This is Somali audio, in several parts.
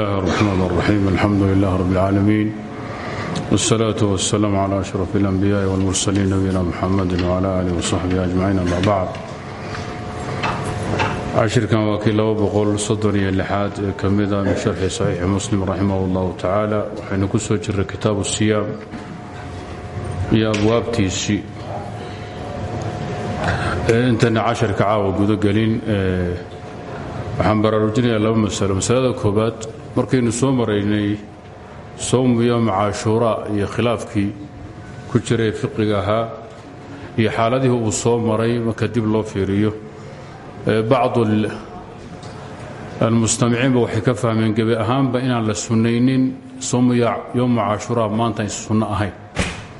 الله الرحمن الرحيم الحمد لله رب العالمين والصلاة والسلام على أشرف الأنبياء والمرسلين نبينا محمد وعلى آله وصحبه أجمعين أما بعد cashirkan waa kii laba boqol soddon iyo lixaad ee ka mida min sharxi saxiixi muslim raximah اllahu tacaala waxaynu ku soo jirray kitaabu siyaam iyo abwaabtiisii intayna casharka caawa gudogelin waxaan baraarujinayaa laba masalo masalada koobaad markaynu soo maraynay sowmu yowma cashuuraa iyo khilaafkii ku jiray fiqiga ahaa iyo xaaladihii uu soo maray marka dib loo fiiriyo bacdu almustamiciinba waxay ka fahmeen gebi ahaanba inaan la sunnaynin sowmu yowma cashuuraa maanta aysan sunno ahayn.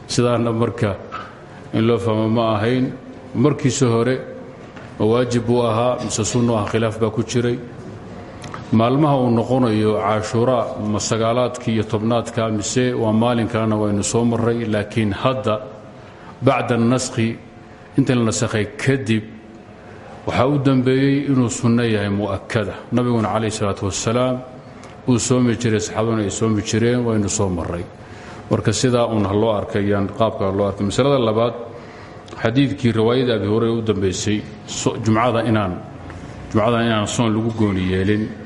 Sidaana marka in loo fahmo ma ahayn markiisa hore ma waajib buu ahaa mise sunnu ah khilaaf baa ku jiray maalmaha uu noqonayo cashuuraa ma sagaalaadkii iyo tobnaadka mise waa maalinkalena waynu soo marray laakiin hadda bacda naskhi inta la nasakhay kadib waxaa u dambeeyey inuu sunno yahay mu'akada nabiguna calayh salaatu wasalaam uu soomi jiray saxaabaduna ay soomi jireen waynu soo marray. Marka sidaa uun ha loo qaabka loo arkay. Masalada labaad xadiidkii riwaayada abi hurayra u dambaysay jumcada inaan jumcadan inaan soon lagu gooni yeelin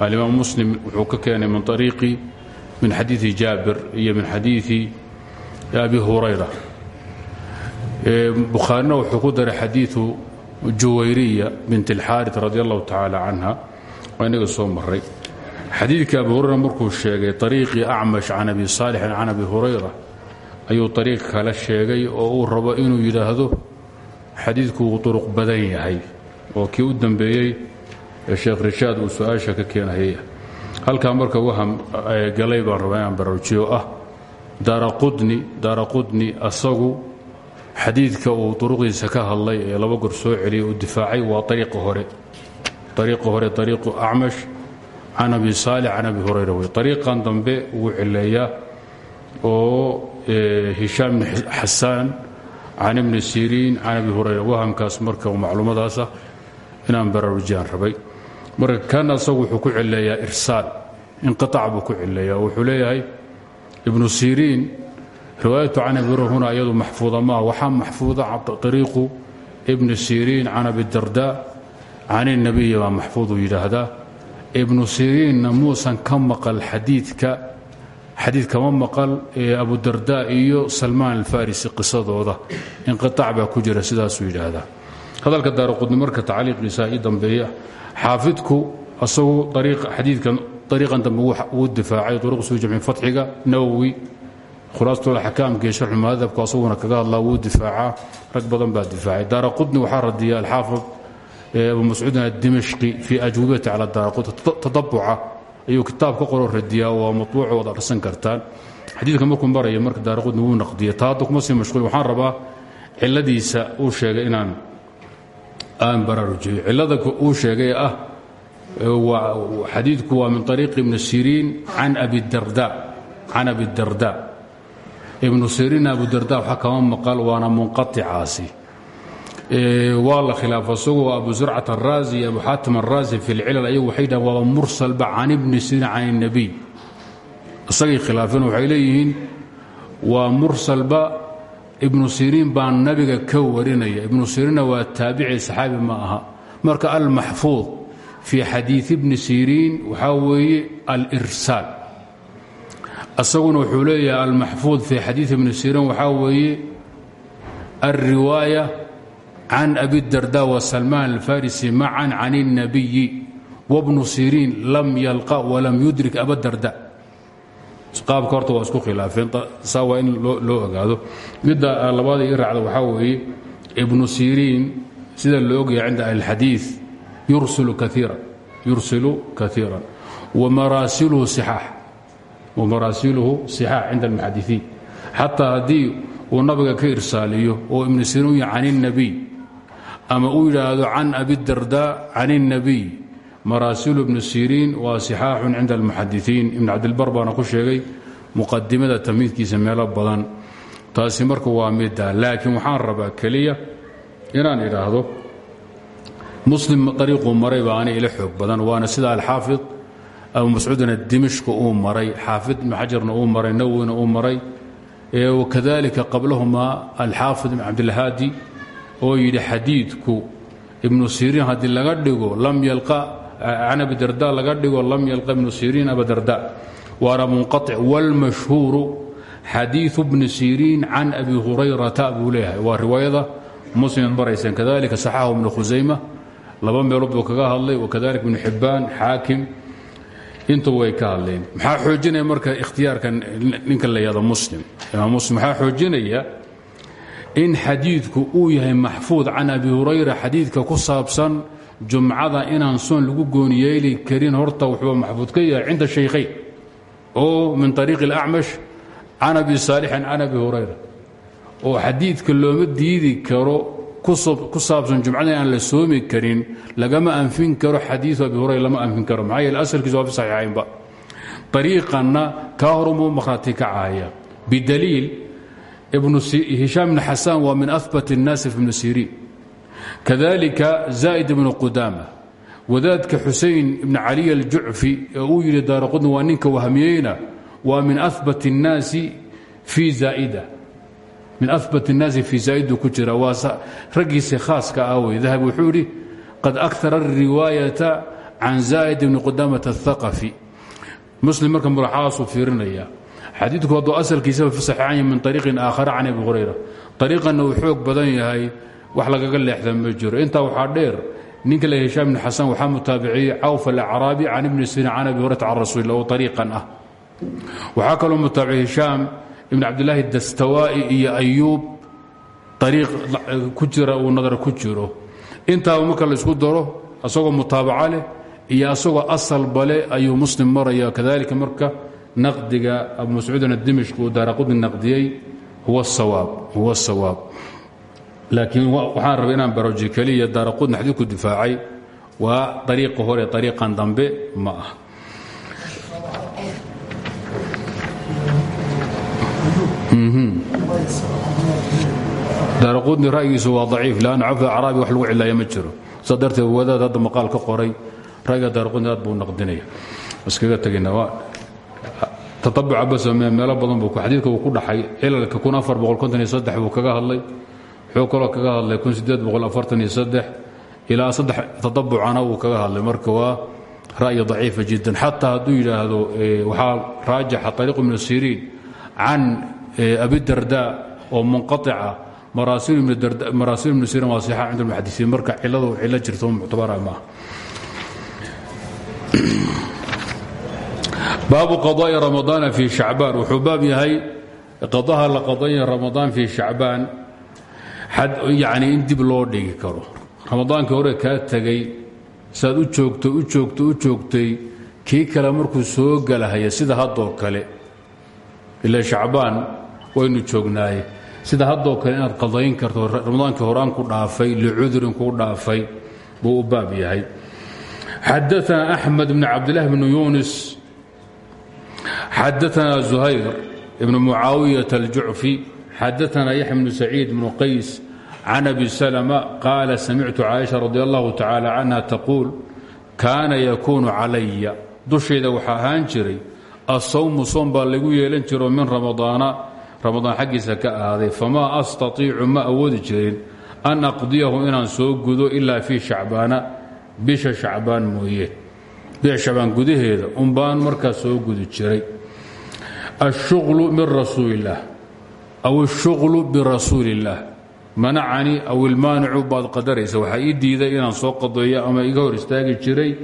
alimaam muslim wuxuu ka keenay min ariiqi min xadiidi jaabir iyo min xadiidi abi hurayra bukhaarina wuxuu ku daray xadiiu juwayriya bint اlxaarit radi allahu tacaala canha waa inaga soo maray xadiidka abi hurayra markuu sheegay ariiqii acmash can abi saalixin can abi hurayra ayuu ariiq kale sheegay oo uu rabo inuu yidhaahdo xadiidku uu turuq badan yahay oo kii u dambeeyey ee sheekh rishaad uu su'aasha ka keenayay halkaa marka waham galay baan rabaa inaan baraarujiyo ah daaraqudni daaraqudni asagu xadiidka uu duruqdiisa ka hadlay ee laba gor soo celiyay uu difaacay waa ariiqa hore. Ariiqa hore ariiqu acmash can abi saalix can abi hurayra wey ariiqan dambe wuu cileeyaa oo hishaam bn xasaan can ibni siriin can abi hurayra. Wahamkaas marka macluumadaasa inaan baraarujiyaan rabay marka kan asagu wuxuu ku cileeyaa irsaal inqiaac buu ku cileeyaa wuxuu leeyahay ibnu siriin riwaayatu can abi huna iyadu maxfuuda maaha waxaa maxfuuda ariiqu ibni siriin can abidarda can اnabiyi baa maxfuuduu yidhaahdaa. Ibnu siriinna muusan ka maqal xadiidka xadiid kama maqal abudarda iyo salmaan alfarisi qisadooda. Inqiaac baa ku jira sidaasuu yidhaahdaa. Hadalka daaraqudni marka tacliiqiisa ii dambeeya xaafidku asagu xadiidkan ariiqan dambe wuu difaacay uruq suu jamci fatxiga nawowi khulaasatulxakaamka iyo sharxu muhadabku asaguna kaga hadlaa wuu difaacaa rag badan baa difaacay. Daaraqudni waxaa radiya alxaafid abu mascuudin adimashqi fii ajwibati cala daaraqudni tadabuca ayuu kitaab ka qoro radiyaa waa mabuuco waad akhrisan kartaan. Xadiidka markuu maraya marka daaraqudni wuu naqdiya taa hadda kuma sii mashquul waxaan rabaa ciladiisa uu sheegay inaan aan baraarujiyo cilada uu sheegay ah xadiidku waa min ariiqi ibni siriin can abidarda ibnu siriin abudarda waxa kama maqal waana munqaicaasi waa la khilaafo isagoo abu zurcat araazi iyo abu xaatim araazi fi lcilal ayagu waxay dhahan waaba mursalba can ibni siriin can اnebiy isagay khilaafeen waxay leeyihiin waa mursalba ibnu siriin baa nabiga ka warinaya. Ibnu siriinna waa taabici saxaabi ma aha. Marka almaxfuud fii xadiid ibni siriin waxaa weeye alirsaal isaguna wuxuu leeyahay almaxfuud fii xadiid ibni siriin waxaa weeye alriwaaya can abidarda wasalmaan alfarisi macan can الnabiyi wabnu siriin lam yalqa walam yudrik abadarda qaabka horta waa isku khilaafeen saa waa in loo ogaado midda labaada ii raacda waxaa weeye ibnu siriin sida loo ogaya cinda ahlilxadiid yursilu kaiiran wamaraasiluhu sixaax cinda almuxadisiin xataa haddii uu nabiga ka irsaaliyo oo ibnu siriin uya can الnabiy ama uu yidhaahdo can abidarda can الnabiy maraasilu ibnu siriin waa sixaaxun cinda almuxadisiin ibn cabdilbar baana ku sheegay muqadimada tamhiidkiisa meelo badan. Taasi marka waa midda. Laakiin waxaan rabaa keliya inaan idhaahdo muslim ariiquu maray baa ani ila xoog badan. Waana sida alxaafid abu mascuudna dimishka uu maray xaafid ibn xajarna uu maray nawwina uu maray wakadalika qablahumaa alxaafid ibn cabdilhaadi oo yidhi xadiidku ibnu siriin can abidarda laga dhigo lam yalqa ibnu siriin abadarda waana munqaic wاlmashhuuru xadiiu bni siriin can abi hurayrata buu leeyahay. Waa riwaayada muslimed maraysan kadalika saxaxu ibnu khusayma laba meelood kaga hadlay. Wakadalik ibnu xibbaan xaakim. Intu way ka hadleen. Maxaa xoojinaya marka ikhtiyaarkan ninka la muslim? Imaam muslim maxaa xoojinaya in xadiidku uu yahay maxfuud? Can abi hurayra xadiidka ku saabsan jumcada inaan soon lagu gooniyeeli karin horta wuxuu maxfuud ka yahay cinda shaykhayn oo min ariiqi اlacmash can abi saalixin can abi hurayra oo xadiidka looma diidi karo ku saabsan jumcada aan la soomi karin lagama anfin karo xadiiu abi hurayra lama anfin karo maxaa yeele asalkiisa waa fi saxiixaynba ariiqanna kaa horumuu makhraati kacaya bidaliil hishaam ibn xasaan waa min ahbat الnaasi fi ibnu siriin kadalika zaa'id ibnu qudaama wadaadka xusayn ibn caliy aljucfi ee uu yidhi daaraqudni waa ninka wahmiyeyna waa min ahbat الnaasi fii zaa'ida min abat الnaasi fii zaa'iduu ku jira waa raggiisa khaaska ah wey dahabi wuxuu yidhi qad akara الriwaayata can zaa'id ibni qudaamat الثaqafi muslim marka mulaxadaasuu fiirinaya xadiidku hadduu asalkiisaba fi saxiixan yahy min ariiqin aakhara can abi hurayra ariiqanna uu xoog badan yahay wax lagaga leexda ma jiro. Intaa waxaa dheer ninka la hishaam ibn xasan waxaa mutaabiciyey cawf alacraabi can ibni sina can abi hurayrata can rasuuli oo ariiqan ah. Waxaa kaloo mutaabiciyey hishaam ibn cabdilaahi dastawaa'i iyo ayuub ariiq ku jira uu nadar ku jiro. Intaaba marka la isku daro asagoo mutaabaca iyo asagoo asalba leh ayuu muslim maraya. Kadalika marka naqdiga abu mascuudin adimishk uu daaraqudni naqdiyey huwa sawaab laakiin waxaan rabay inaan baroji keliya daaraqudni xadiidku difaacay. Waa ariiqa hore ariiqan dambe ma ah daaraqudni ra'yigiisu waa daciif lanna cafda acraabi wax lagu cilaaya ma jiro. Saa wadaad hadda maqaal ka qoray ra'yiga daaraqudni buu naqdinaya. Iskaga tegayna tatabuca basame meelo badan buu xadiidka uu ku dhaxay cilalka buu kaga hadlay wuxuu kaloo kaga hadlay ilaa saddex tatabucana wuu kaga hadlay. Marka waa ra'yi daciifa jiddan. Xataa hadduu yidhaahdo waxaa raajaxa ariiqu ibnu siriin can abidarda oo munqaطica maraasiil ibnu siriin waa sixa cinda almuxadisiin marka ciladu cilo jirto muctabara maaha baabu qadaءi ramadaana fii shacbaan. Wuxuu baab yahay qadaha la qadaya ramadaan fii shacbaan yacnii in dib loo dhigi karo. Ramadaankii hore kaa tegay saaad u joogtay u joogtay u joogtay kii kale markuu soo galahaya sida haddoo kale ilaa shacbaan waynu joognaaye. Sida haddoo kale inaad qadayn karto ramadaankii horaan ku dhaafay licudurin kuu dhaafay buu baab yahay. Xadaana axmed bn cabdilaahi bnu yunis xadaana zuhayr ibnu mucaawiyat aljucfi xadaana yaxya bnu saciid bnu qays can abi slma qaala samictu caaisha radi allahu tacaala canha taquul kaana yakuunu calaya dushayda waxaa ahaan jiray asawmu soom baa lagu yeelan jiro min ramadaana ramadaan xaggiisa ka ahaaday famaa astaiicu ma awoodi jirin an aqdiyahu inaan soo gudo ilaa fii shacbaana bisha shacbaan mooye bisha shacbaan gudaheeda unbaan markaa soo gudi jiray ashuqlu min rasuulillaah aw ashuqlu birasuuli manacani aw ilmaanicu baad qadaraysa. Waxaa ii diiday inaan soo qadeeyo ama iga hor istaagi jiray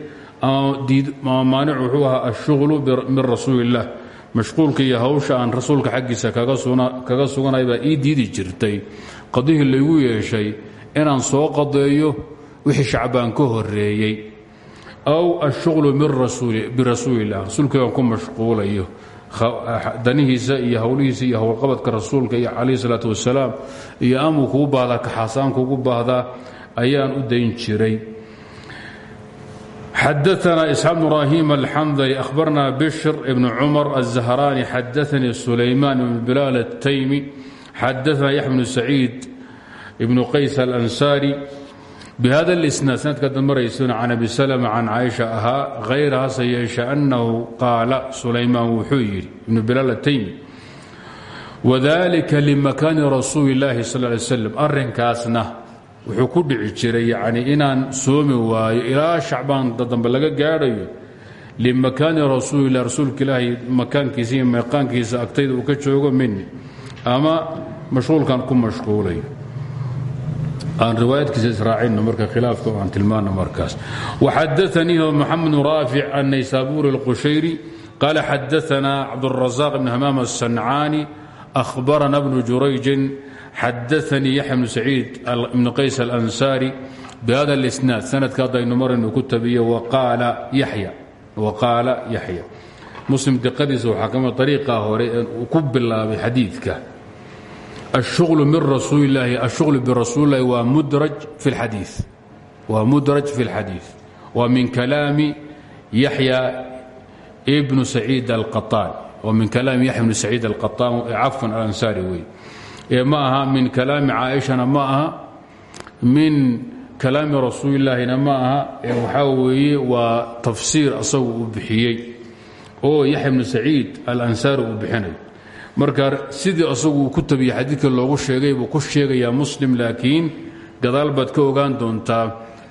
ama maanic wuxuu ahaa ashughlu min rasuulillah. Mashquulka iyo hawsha aan rasuulka xaggiisa kaga suganay baa ii diidi jirtay. Qadihii laygu yeeshay inaan soo qadeeyo wixii shacbaan ka horeeyey aw ashughlu birasuuli illah rasuulkii baan ku mashquulayo. Ah, danihiisa iyo hawlihiisa iyo howlqabadka rasuulka iyo calayh salaatu wasalaam iyo amuu kugu baahdaa kaxasaanku ugu baahdaa ayaan u dayn jiray. Xadaana isxaaq bn ibrahim alxandali ahbarna bishr ibn cumar aلzahrani xadaanii sulayman ibn bilaal ataymi xadaana yaxya bn saciid ibn qays alansaari bihada اlisnaad sanadka damaraysuna can abi salma can caaisha ahaa hayra hase yeeshe annahu qaala sulaymaan wuxuu yidhi ibnu bilaal ataymi wadalika limakaani rasuuli اllaahi sal ly slam arrinkaasna wuxuu ku dhici jiray yani inaan soomi waayo ilaa shacbaan dambe laga gaadhayo limakaani rasuulilah rasuulka ilaahay makaankiisa iyo meeqaankiisa agtayda uu ka joogo mini ama mashquulkan ku mashquulayo aan riwaayadkiisa israacino marka khilaafka aan tilmaano markaas. Waxadaanii maxamed bn raafic annaysaabuuri alqushayri qaala xadaanaa cabdurazaq bn hamaam asancaani ahbarana bnu jurayjin xadaanii yaxya bnu saciid bn qays alansaari bihada اlisnaad sanadka haddaynu maraynu ku tabiyo waqaala yaxya muslim diqadiisa waxaa ka mid hore ku bilaabay xadiidka. الشhuغل min rasuuli الlahi الشhuغل birasuuli الlahi waa mudraj في الxadiiث waa mudraj في الxadiiث waa min kalaami yaحya بن سacيid القطاn min kalaam yaxya bn saciid alqaطaan cafwan alansaari wey ee ma aha min kalaami caaishana ma aha min kalaami rasuulilaahina ma aha ee waxaa weeye waa tafsiir asagu uu bixiyey oo yaxya bnu saciid alansaari uu bixinayo marka sidii asagu ku tabiyey xadiidka loogu sheegay buu ku sheegayaa muslim laakiin gadaal baad ka ogaan doontaa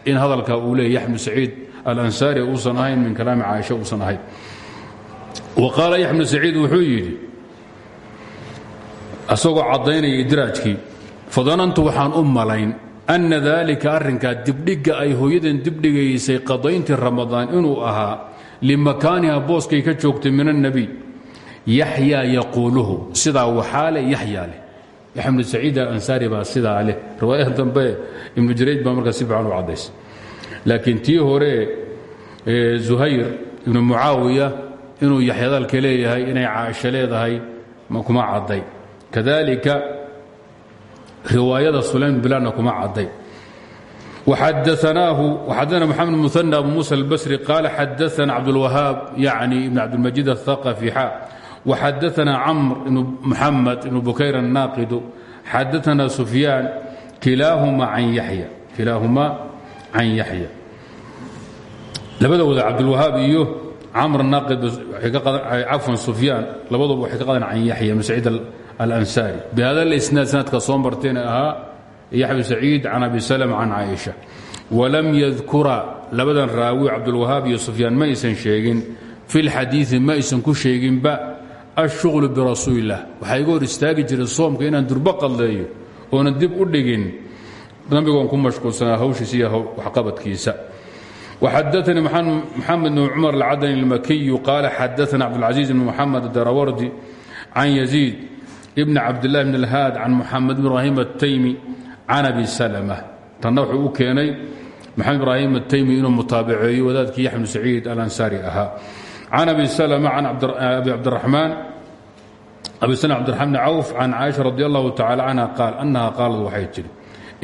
in hadalka uu leeyay bnu saciid alansaari uusan ahayn min kalaami caaisha uusan ahayn. Waqaala yaxya bnu saciid wuxuu yidhi asagoo caddaynaya idraajkii fadanantu waxaan u malayn anna daalika arrinkaa dibdhigga ay hooyadan dibdhigaysay qadayntii ramadaan inuu ahaa limakaaniha booskay ka joogtay min annebiy yaxyaa yaquuluhu. Sidaa waxaa leh yaxyaa leh. Bnu saciid alansaari baa sidaa leh. Dambe ibnu jarayd baa markaa si fiican u laakiin tii hore zuhayr ibnu mucaawiya inuu yaxyadaalka leeyahay inay caaisho leedahay kuma cadday. Kadalika riwaayada sulaym bilaadna kuma cadday. Waxadaanaahu xadana maxamed muana abu musa albasri qaala xadaana cabdulwahaab yacni ibn cabdilmajiid aلthaqafi xa waxadaana camr ibn muxamed ibn bukayr annaaqidu xadaana sufyaan kilaahumaa can yaxya wada cabdulwahaab iyo camr naaqid cafwan sufyaan labaduba waxay ka qadeen can yaxya bn saciid alansaari bihada lisnaad sanadka soo martayna ahaa yaxya saciid can abi salm can caaisha walam yadkura labadan raawi cabdulwahaab iyo sufyaan ma aysan sheegin fi lxadiii ma aysan ku sheeginba alshuqlu birasuulilah waxaa iga hor istaagi jiray soomka inaan durbo qadleeyo oonan dib u dhigin. Nabigoon ku mashquulsanaa hawshiisa iyo waxqabadkiisa. Waxadaanii maxamed bn cumar alcadani almakiyu qaala xadaana cabdulcaziiz bn muxamed darawardi can yaziid ibni cabdillahi bn alhaad can muxamed ibraahim ataymi can abi salma tanna wuxuu u keenay maxamed ibraahim ataymi inuu mutaabaceeyo wadaadkii yaxmed saciid alansaari ahaa can abi slma can abi cabdiraxmaan abi slm abdirxmaan bni cawf can caaisha radi allahu tacala canha qaal annaha qaalad waxay tidhi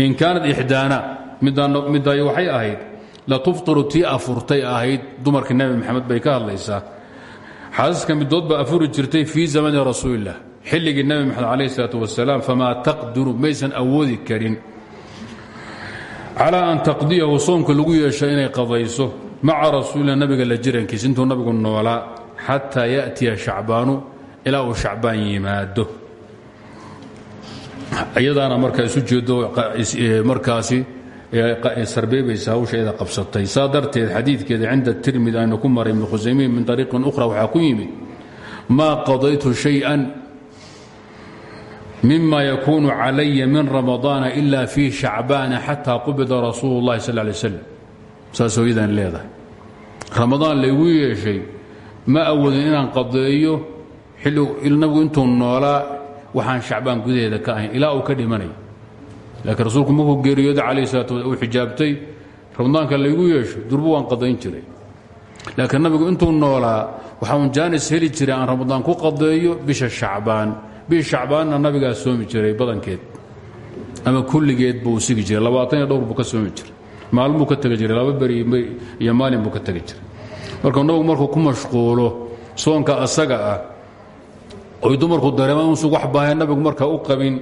in kaanad ixdaana middaay waxay ahayd latuftiru tii afurtay ahayd dumarka nebi maxamed bay ka hadlaysaa xaasaska middood baa afuri jirtay fii zamani rasuulilah xilligii nebi maxamed calayh isalaat wasalaam famaa taqdiru maysan awoodi karin calaa an taqdiyahu soomka lagu yeesho inay qadayso maca rasuulilah nabiga la jirankiis intuu nabigu noolaa xataa ya'tiya shacbaanu ilaa uu shacbaan yimaado. Iyadaana markaa isu jeedo markaasi sarbeebaysa hawsheeda qabsatay. Saa darteed xadiidkeeda cinda tirmidi aynu ku maray ibn khusaymiin min ariiqin ukhra waxaa ku yimid qadaytu shay-an mima yakuunu min ramadaana ila fii shacbaana xataa qubida rasuulu اllahi sal lay saas hooyadan leedahay. Ramadaan laygu yeeshay ma awoodin inaan qadeeyo nabigu intuu noolaa waxaan shacbaan gudaheeda ka ahayn. Ilaa uu ka dhimanay. Laakiin rasuulku markuu geeriyooda calayh salaat uu xijaabtay ramadaanka laygu yeesho durbo waan qadayn jiray. Laakiin nabigu intuu noolaa waxaun jaanis heli jiray aan ramadaan ku qadeeyo bisha shacbaan. Bisha shacbaanna nabigaa soomi jiray badankeed. Ama kulligeed buu sigi jiray labaatan iyo dhowr buu ka soomi jiray maalmuu ka tegi jiray laba beri iyo maalin buu ka tegi jiray. Marka nabigu markuu ku mashquulo soonka asaga ah oy dumarku dareemaan uusan wax baahan nabigu markaa u qabin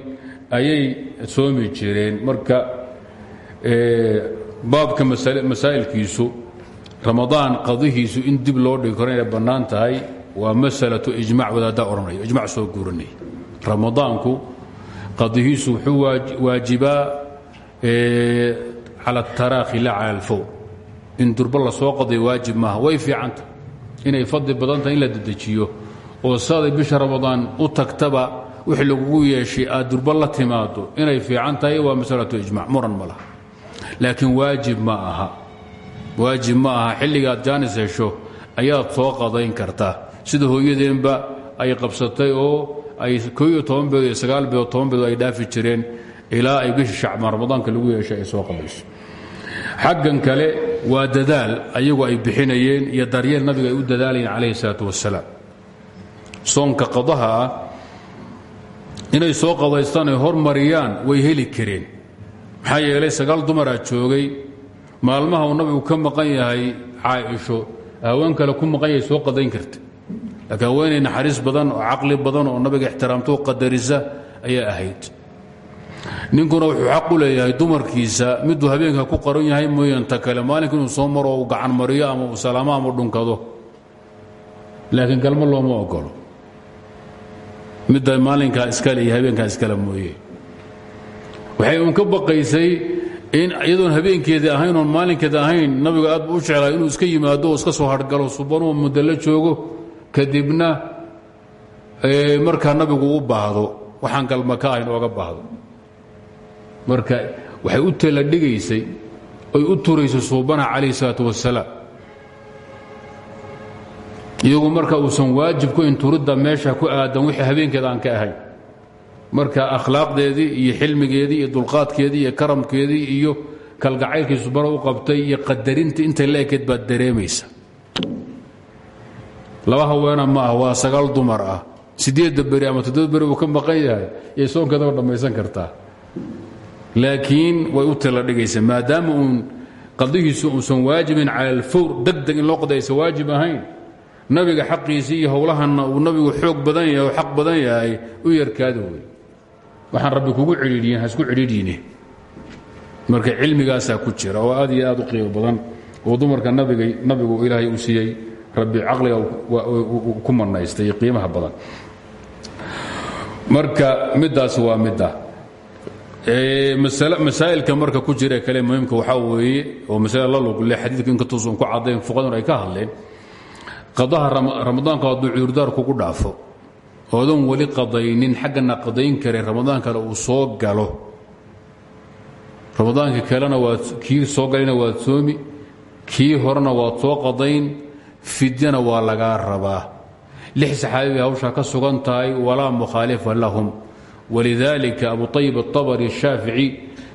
ayay soomi jireen. Marka baabka masaa'ilkiisu ramadaan qadihiisu in dib loo dhigi karo tahay waa masalatu ijmac wadaaddaa odhanaya ijmac soo guuranaya. Ramadaanku qadihiisu wuxuu waajibaa cala ataraakhi la cala alfawr in durba la soo qadayo waajib maaha way fiicanta inay fadli badan tahay in la dedejiyo oo saday bisha ramadaan u tagtaba wixii lagugu yeeshay aad durba la timaado inay fiican tahay waa masalatu ijmac muran ma laha waajib ma aha waajib ma aha xilligaad jaanis hesho ayaad soo qadayn kartaa sida hooyadeenba ay qabsatay oo ay kooiyo toban beed iyo sagaal beed toban beed ay dhaafi jireen ilaa ay bisha shacbaan ramadaanka lagu yeeshay ay soo qadayso xaggan kale waa dadaal ayagu ay bixinayeen iyo daryeel nabiga ay u dadaalayeen calayhi salaatu wasalaam soonka qadaha ah inay soo qadaystaan ay hormariyaan way heli kareen. Maxaa yeelay sagaal dumaraa joogay maalmaha uu nabigu ka maqan yahay caaisho haween kale ku maqan yahay soo qadayn karta. Laakiin haweenay naxariis badan oo caqli badan oo nabiga ixtiraamto qadarisa ayaa ahayd ninkuna wuxuu xaq u leeyahay dumarkiisa. Miduu habeenka ku qaran yahay mooyaan ta kale maalinka inuu soo maro uu gacan mariyo ama uu salaamo ama dhunkado. Laakiin galmo looma ogolo midda maalinkaa iskale iyo habeenkaa iskale mooye. Waxay uun ka baqaysay in iyadoon habeenkeedii ahayn oon maalinkeeda ahayn nabigu aad bu u jeclaa inuu iska yimaado oo iska soo hargalo subanuu muddo joogo kadibna markaa nabigu u baahdo. Waxaan galma ka ahayn ooga baahdo marka waxay u tala dhigaysay oy u turaysay suubana calayh salaatu wasalaam iyagu marka uusan waajib ku in turidda meesha ku aadan wixii habeenkeeda aan ka ahayn marka akhlaaqdeedii iyo xilmigeedii iyo dulqaadkeedii iyo karamkeedii iyo kalgacaylkii subana u qabtay iyo qadarintii intay la baad dareemaysa. Laba haweena ma ah waa sagaal dumar ah. Sideedda beri ama toddoba uu ka maqan yahay. Yay soonkeedaba dhammaysan kartaa laakiin way u tala dhigaysa maadaama uun qadigiisu uusan waajibin cala alfawr deg deg in loo qada aysan waajib ahayn. Nabiga xaqiisii iyo howlahanna uu nabigu xoog badan yahay oo xaq badan yahay u yarkaada wey waxaan rabbi kugu cidhiidhiyin ha isku cidhiidhiine. Marka cilmigaasaa ku jira oo aad iyo aad u qiimo badan oo dumarka nabiga nabigu ilaahay uu siiyey rabbi caqliga ku manaystay iyo qiimaha badan. Marka midaas waa midda masaa'ilka marka ku jira kale muhiimka waxaa weeye oo masale la lugle xadiidka inkatuusan ku caddayn fuqadun ay ka hadleen qadaha ramadaanka hadduu cudurdaar kugu dhaafo oodan weli qadaynin xaggana qadayn kare ramadaan uu soo galo. Ramadaankii kalena waad kii soo galayna waad soomi kii horena waad soo qadayn fidyana waa lagaa rabaa. Lix saxaabi bay hawshaa ka sugan tahay walaa mukhaalifa lahum wlidalika abu ayib aabari shaafici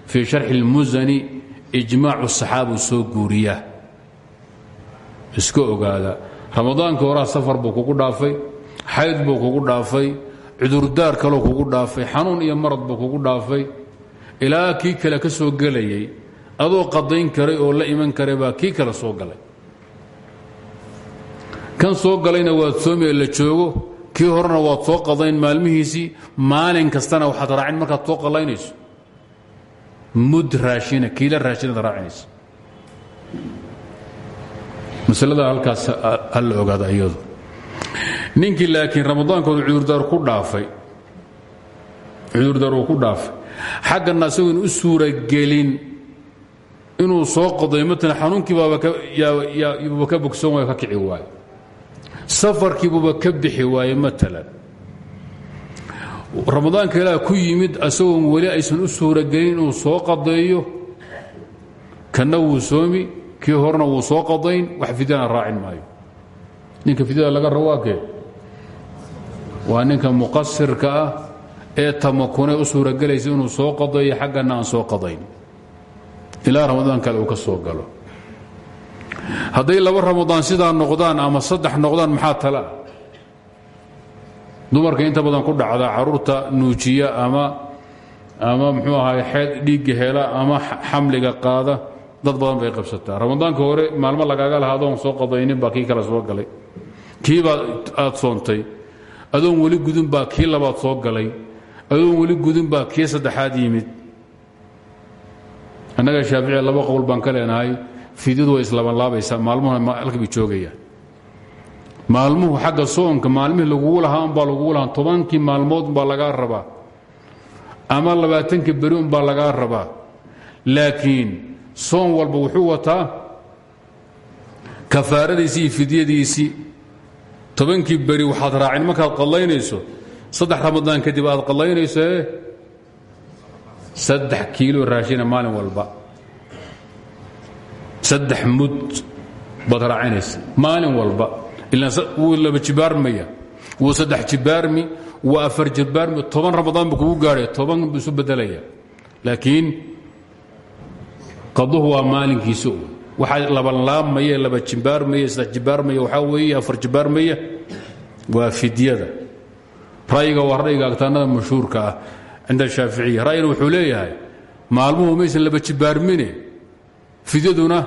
fii sharxi اlmusani ijmaacu saxaabu soo guuriya iska ogaada ramadaanka horaa safar buu kugu dhaafay xayd buu kugu dhaafay cudurdaar kaloo kugu dhaafay xanuun iyo marad buu kugu dhaafay ilaa kii kale ka soo gelayay adoo qadayn karay oo la iman karay baa kii kale soo galay kan soo galayna waad soomiye la joogo kii horena waad soo qadayn maalmihiisii maalin kastana waxaad raacin markaad soo qalaynayso mud raashina kiila masalada halkaas ha la ogaada iyadu. Ninkii laakiin ramadaankooda cudurdaar ku dhaafay cudurdaar uu ku dhaafay xaggana asagoon u suuragelin inuu soo qaday maalan xanuunkii baaba buuba ka bogsan waayo ka kici waayo safarkiibuuba ka bixi waaye maalan ramadaanka ilaa ku yimid asagoon weli aysan u suuragelin inuu soo qadeeyo kanna wuu soomi kii horena wuu soo qadayn wax fidyana raacin maayo. Ninka fidyada laga rawaakee waa ninka muqasirka ah ee tamakunay u suuragelaysa inuu soo qadayo xaggana aan soo qadayn. Ilaa ramadaan kale uu ka soo galo hadday laba ramadaan sidaa noqdaan ama saddex noqdaan maxaa tala? Dumarka inta badan ku dhacda carruurta nuujiya ama ama mxuu ahaay xeed dhiigga hela ama xamliga qaada dad badan bay qabsataa. Ramadaanka hore maalmo lagaaga laha adoon soo qadaynin baa kii kale soo galay. Kiibaa aad soontay adoon weli gudin baa kii labaad soo galay adoon weli gudin baa kii saddexaad yimid. Annaga shaaficiya laba qowl baan ka leenahay fidyadu way islabanlaabaysaa. Maalmuhuna halka bay joogayaan maalmuhu xagga soonka maalmihii lagugu lahaa unbaa lagugu lahaa tobankii maalmood umbaa lagaa rabaa. Ama labaatankii beri umbaa lagaa rabaa. Laakiin soon walba wuxuu wataa kafaaradiisii iyo fidyadiisii. Tobankii beri waxaad raacin markaad qadlaynayso saddex ramadaan kadib aad qadlaynayso ee saddex kiilo raashina maalin walba saddex mud baad raacinaysa. Maalin walba wuu laba jibaarmaya wuu saddex jibaarmi wuu afar jibaarmi toban ramadaan buu kugu toban buu bedelaya. Laakiin qaduhu waa maalinkiisa un waxaa labanlaabmaya laba jibaarmaya saddex jibaarmaya waxaa weeye afar jibaarmaya waa fidyada. Ra'yiga waa ra'yiga mashhuurka ah cinda shaaficiya ra'yina maalmuhu maysan laba jibaarmine fidyaduna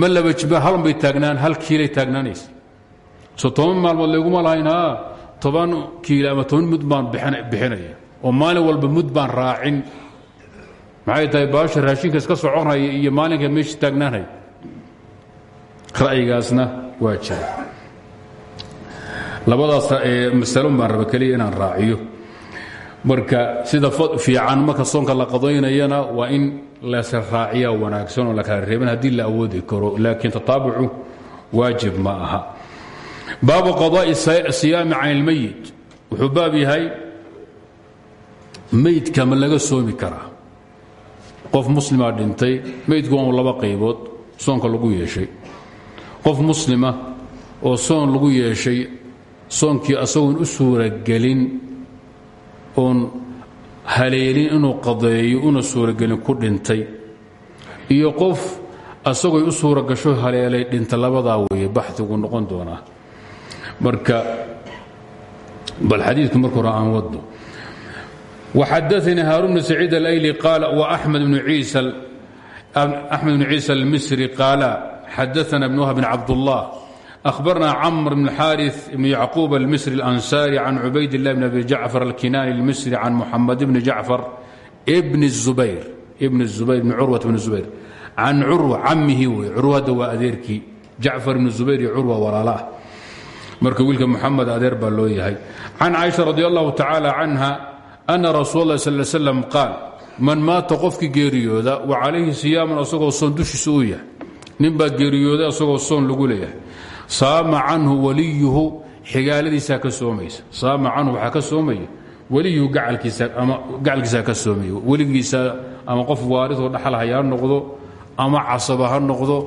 ma laba jibaar halun bay taagnaan hal kiilay taagnaanaysa. So toban maalmood layguma lahayn haa toban kiilo ama toban mud baan bixinaya. Oo maalin walba mud baan raacin. Maxay tahay baasha raashinka iska soconaya iyo maalinka meesha taagnaanaya? Ra'yigaasna waa jira. Labadaas masalon baan raba keliya inaan raaciyo marka sida fiican marka soonka la qadoynayana waa in lase raaciya wanaagsan oo la kala reeban haddii la awoodi karo laakiin tataabucu waajib ma aha. Baabu qadaa'i siyaami can ilmayit wuxuu baab yahay meydka ma laga soomi karaa. Qof muslimaa dhintay meydku waa laba qaybood soonka lagu yeeshay. Qof muslima oo soon lagu yeeshay soonkii asagoon u suuragelin oon haleelin inuu qadeeyo una suuragelin ku dhintay. Iyo qof asagoy u suura gasho haleelay dhinta labadaa weeye baxiguu noqon doonaa. Marka bal xadiidku marka hore aan wadno waxadaanii haarun bn saciid alayli qaala waaxmed bnu ciisa almisri qaala xadaana bn wahbn cabdullah. أخبرنا cمر بن الحاrث بن يعقوب المصري الأنsاري عن عubayd الله بن أبي جعفر الكناني المصري عن محمد بن جعفر بن الزبير بن الزبير بن curوة بن الزبير عن curوة camihi wey curw hadda waa adeerkii jacفar بن الزبير iyo curوة walaalah marka wiilka محamed adeer baa loo yahay عن cائشha رضي الله تعالى عنها أna rasuul اlah sal slam qaal man maata qofkii geeriyooda wa calayhi siyaaman asagoo soon dushiisa uu yahay ninbaa geeriyooday asagoo soon lagu leeyahay saama canhu waliyuhu xigaaladiisaa ka soomaysa. Saama canhu waxaa ka soomaya weliyuhu gacalkiisaa ka soomaya weligiisa ama qof waaridoo dhaxalhaya ha noqdo ama casaba ha noqdo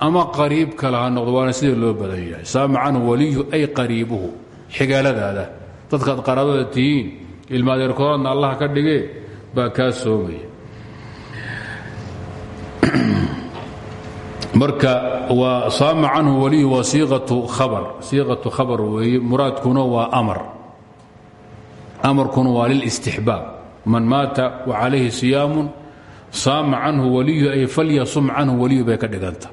ama qariib kale ha noqdo waana sida loo badan yahay. Saama canhu waliyuhu ay qariibuhu xigaaladaada. Dadkaad qaraabada tihiin ilmaadeerkoodna allah ka dhigee baa kaa soomaya marka waa saama canhu waliyu waa siiqatu khabar siiqatu khabar weeye muraadkuna waa amar. Amarkuna waa lilistixbaab man maata wa calayhi siyaamun saama canhu ay falyasum canhu bay ka dhiganta.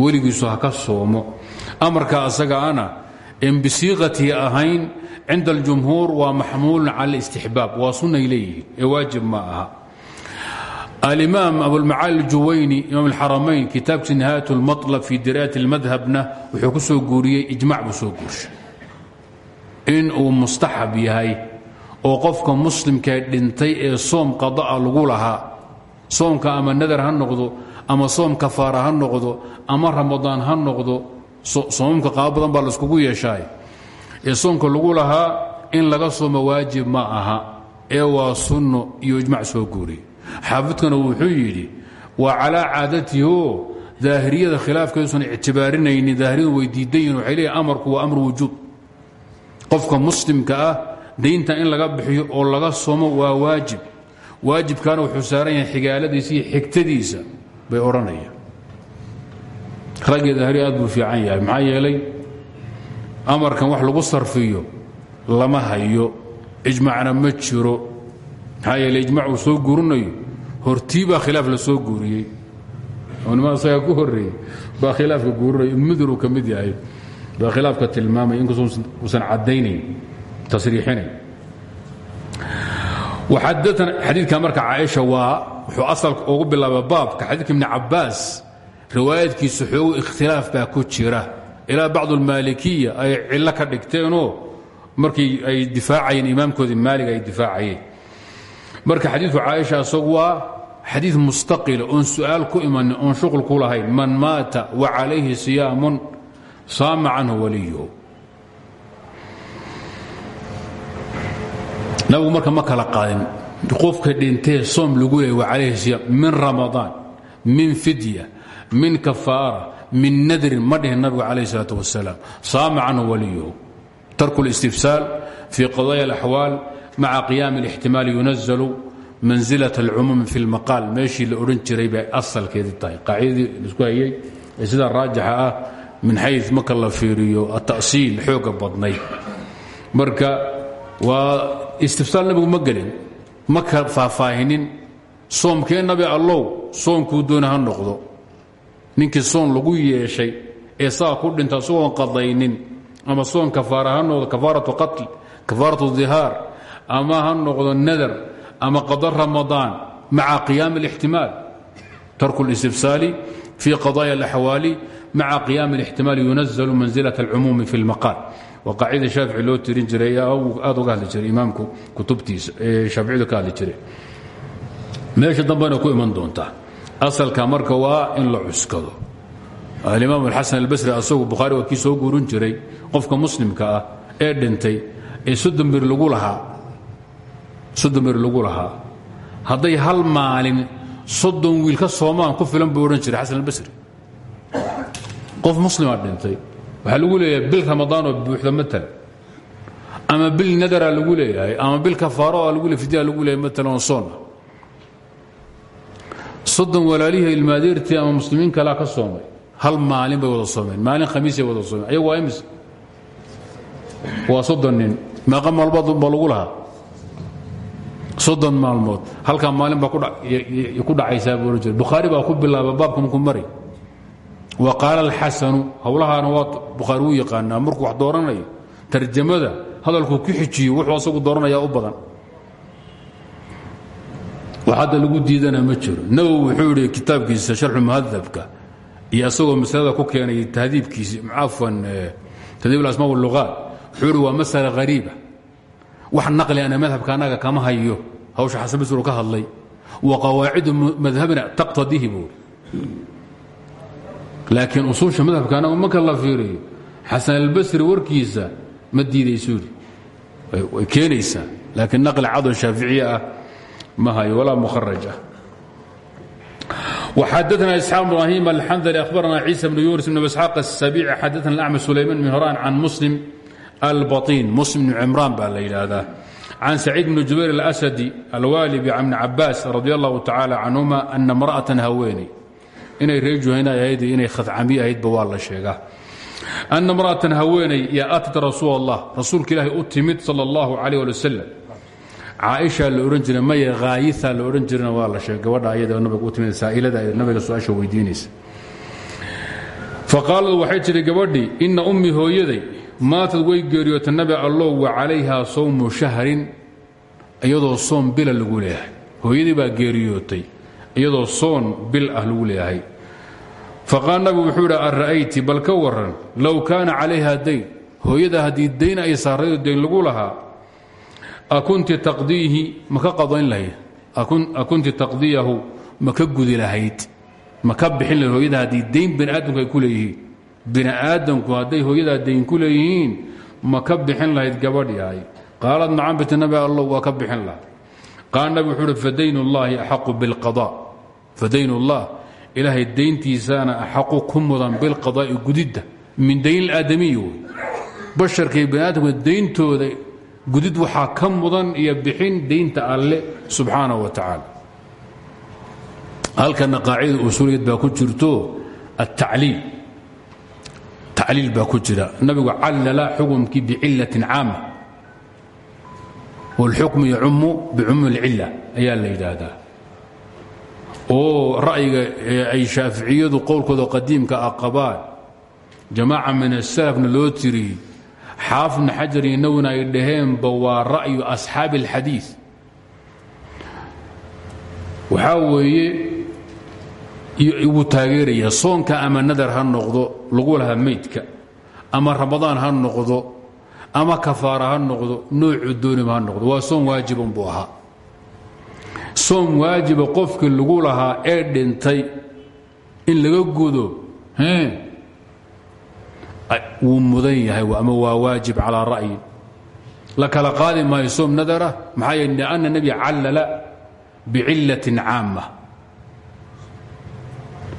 Weligiisu ha ka soomo. Amarka asaga ana en bisiiqatii ahayn cinda aljumhuur waa maxmuulun cala istixbaab waa sunnay leeyihiin ee waajib ma alimaam abulmacaali juwayni imaam alxaramayn kitaabkii nihaayat lmalab fi diraayat اlmadhabna wuxuu ku soo guuriyey ijmac buu soo guurshay in uu mustaxab yahay oo qofka muslimkae dhintay ee soom qada'a lagu lahaa soomka ama nadar ha noqdo ama soom kafaara ha noqdo ama ramadaan ha noqdo soomamka qaabo badan baa laiskugu yeeshaay. Ee soonka lagu lahaa in laga soomo waajib ma ee waa sunno iyo soo guuriye xaafidkuna wuxuu yidhi waa calaa caadatiho daahiriyada khilaafkeeduusan ictibaarinaynin daahiriyadu way diidan yihiin waxay leeyihiin amarku waa amru wujuub. Qofka muslimka ah daynta in laga bixiyo oo laga soomo waa waajib. Waajibkaana wuxuu saaran yahay xigaaladiisa iyo xigtadiisa bay odhanayaan. Raggii daahiriya aad buu fiican yahay maxaa yeelay amarkan wax lagu sarfiyo lama hayo ijmacna ma jiro maxaa yeele ijmac uu soo guurinayo. Hortii baa khilaaf la soo guuriyey. Oo nimaa isagaa ku horreeyey. Baa khilaafka guurinaya mudur uu ka mid yahay baa khilaafka tilmaamaya inkastoo uusan caddaynayn tasriixinayn xadiidka marka caaisha waa wuxuu asalka ugu bilaaba baabka. Xadiidka ibni cabbaas riwaayadkiisu xoogu ikhtilaaf baa ku jira. Ilaa bacdu almaalikiya ay cillo ka dhigteenoo markii ay difaacayeen imaamkoodii maalig ay difaacayeen marka xadiidku caaisha isagu waa xadiid mustaqila oon su'aal ku imanin oon shuqul ku lahayn. Man maata wa calayhi siyaamun saama canhu waliyuhu nabigu marka ma kala qaadin. Qofka dhintee soom lagu leeyay wa calayhi min ramadaan min fidya min kafaara min nadrin ma dhihin nabigu calayh isalaat wasalaam saama canhu waliyuhu tarku اlistifsaal fii qadaaya alaxwaal maca qiyaami اlاxtimaali yunazalu manzilaة اlcumuumi fi اlmaqaal meeshii la odhan jiray bay asalkeedii tahay qaacidadii laisku hayey ee sidaa raajixa ah min xay marka la fiiriyo ata'siil xooga badnayd marka waa istifsaal nabigu ma gelin ma ka faahfaahinin soomkee nabi allow soomkuu doona ha noqdo ninkii soon lagu yeeshay ee saa ku dhinta isagoon qadaynin ama soon kafaara ha noqdo kafaaratu qatl kafaaratu dihaar ama ha noqdo nadar ama qada ramadaan maca qiyaami اlاxtimaal tarku اlistifsaali fii qadaaya اlaxwaali maca qiyaami اlاxtimaali yunazalu manzilaة اlcumuumi fi اlmaqaal waa qaacida shaafici loo tirin jiray aad uga hadli jiray imaamku kutubtiisa ee shaaficiyadu ka hadli jiray meesha dambena ku iman doontaa asalka marka waa in la cuskado alimaam alxasan albasri asagu bukhaari waa kii soo guurin jiray qofka muslimka ah ee dhintay ee soddon bir lagu lahaa soddon bir lagu lahaa. Hadday hal maalin soddon wiil ka soomaan ku filan buu odhan jiray xasan albasri. Qof muslima dhintay. Waxaa lagu leeyahay bil ramadaanoo buuxda maala ama bil nadara lagu leeyahay ama bil kafaaro lagu le fidya lagu leeyahay maalan oo soona soddon walaalihii ilmaadeertii ama muslimiin kalea ka soomay. Hal maalin bay wada soomeen. Maalin khamiisay wada soomeen. Ayagu waa imis waa soddon nin. Meeqa maalmood baa lagu lahaa soddon maalmood. Halkaa maalin baa ku dhacaysaa buu ohan jira bukhaari baa ku bilaaba baabka markuu mari wa qaala alxasanu howlahaana waa bukhaari wuu yaqaanaa markuu wax dooranayo tarjamada hadalkuu ku xijiyo wuxuu asagu dooranayaa u badan. Wax hadda lagu diidana ma jiro. Nawowi wuxuu idhi kitaabkiisa sharxu muhadabka iyo isagoo masalada ku keenay tahdiibkiisi cafwan tahdiib alasmaa walugaat wuxuu idhi waa masala hariiba wax naqli ana madhabka annaga kama hayo. Hawsha xasanbasro ka hadlay wa qawaacidu madhabina taqtadihi buuri laakiin usuusha madhabka annaga marka la fiiriyo. Albasri warkiisa ma diidaysuuri way keenaysaa. Laakiin naqli cadon shaaficiye ah ma hayo walaa mukharaj ah. Xadna isxaaq ibrahim alxandli ahbarna ciisa bnu yunis bn isxaaq الsabici xadana acma sulayman bn horaan albaiin muslim bn cimraan baa la yidhaahdaa. Can saciid bni jubayr alasadi alwaalibi can bni cabaas radi allahu tacaala canhuma ana mra'atan haweeney. Inay ree juhayna ahayd inay khadcamiy ahaydba waa la sheegaa. Ana mra'atan haweeney yaa atat rasuul allah rasuulka ilaahay u timid sala allahu calayh ali wasalam caaishaa la odhan jiray maya haayisaa la odhan jirana waa la sheegay gabadha ayada nabiga u timid saa'ilada nabiga su'aasha weydiinaysa. Faqaalad waxay tidhi gabadhii ina ummii hooyaday maatad way geeriyoota nabi allow wa calayhaa sawmu shahrin iyadoo soon bila lagu leeyahay. Hooyadii baa geeriyootay iyadoo soon bil ah lagu leeyahay. Faqaal nabigu wuxuu idhi an ra'ayti bal ka waran low kaana calayha dayn. Hooyada haddii dayn ay saaraydo dayn lagu lahaa akunti taqdiihi ma ka qadayn lahayd. Akunti taqdiyahu ma ka gudi lahayd. Ma ka bixin lahayd hooyada haddii dayn bani aadamku ay ku leeyihiin bini aadamku hadday hooyadaa dayn ku leeyihiin ma ka bixin lahayd gabadh yahay. Qaalad nacam biti nabi allow waa ka bixin laha qaala nabi wuxuu uhi fadayn ullaahi axaqu bilqada. Fadayn ullah ilaahay dayntiisaana axaqu ku mudan bilqadaa'i gudidda min dayn ilaadamiyi wey basharkay bani aadamka dayntooda gudid waxaa ka iyo bixin daynta alle subxaana wa tacaala. Halkana qaacida usuuliyad baa ku jirto atacliil tacliil baa ku jira nabigu callala xukumkii bicilatin caama wاlxukmu yacumu bicumuumi اlcila ayaa la yidhaahdaa oo ra'yiga ay shaaficiyadu qowlkooda qadiimka ah qabaan jamaaca min asalafna loo tiriyey xaafid bn xajar iyo nawina ay dhaheenba waa ra'yu asxaabi اlxadiiث waxaa weeye wuu taageeraya soonka ama nadar ha noqdo lagu lahaa meydka ama ramadaan ha noqdo ama kafaara ha noqdo noocu dooniba ha noqdo waa soon waajiban buu ahaa. Soon waajiba qofkii lagu lahaa ee dhintay in laga gudo wuu mudan yahay ama waa waajib calaa ra'yi. La kala qaadi maayo soom nadara maxaa yeele lianna nebi callala bicillatin caama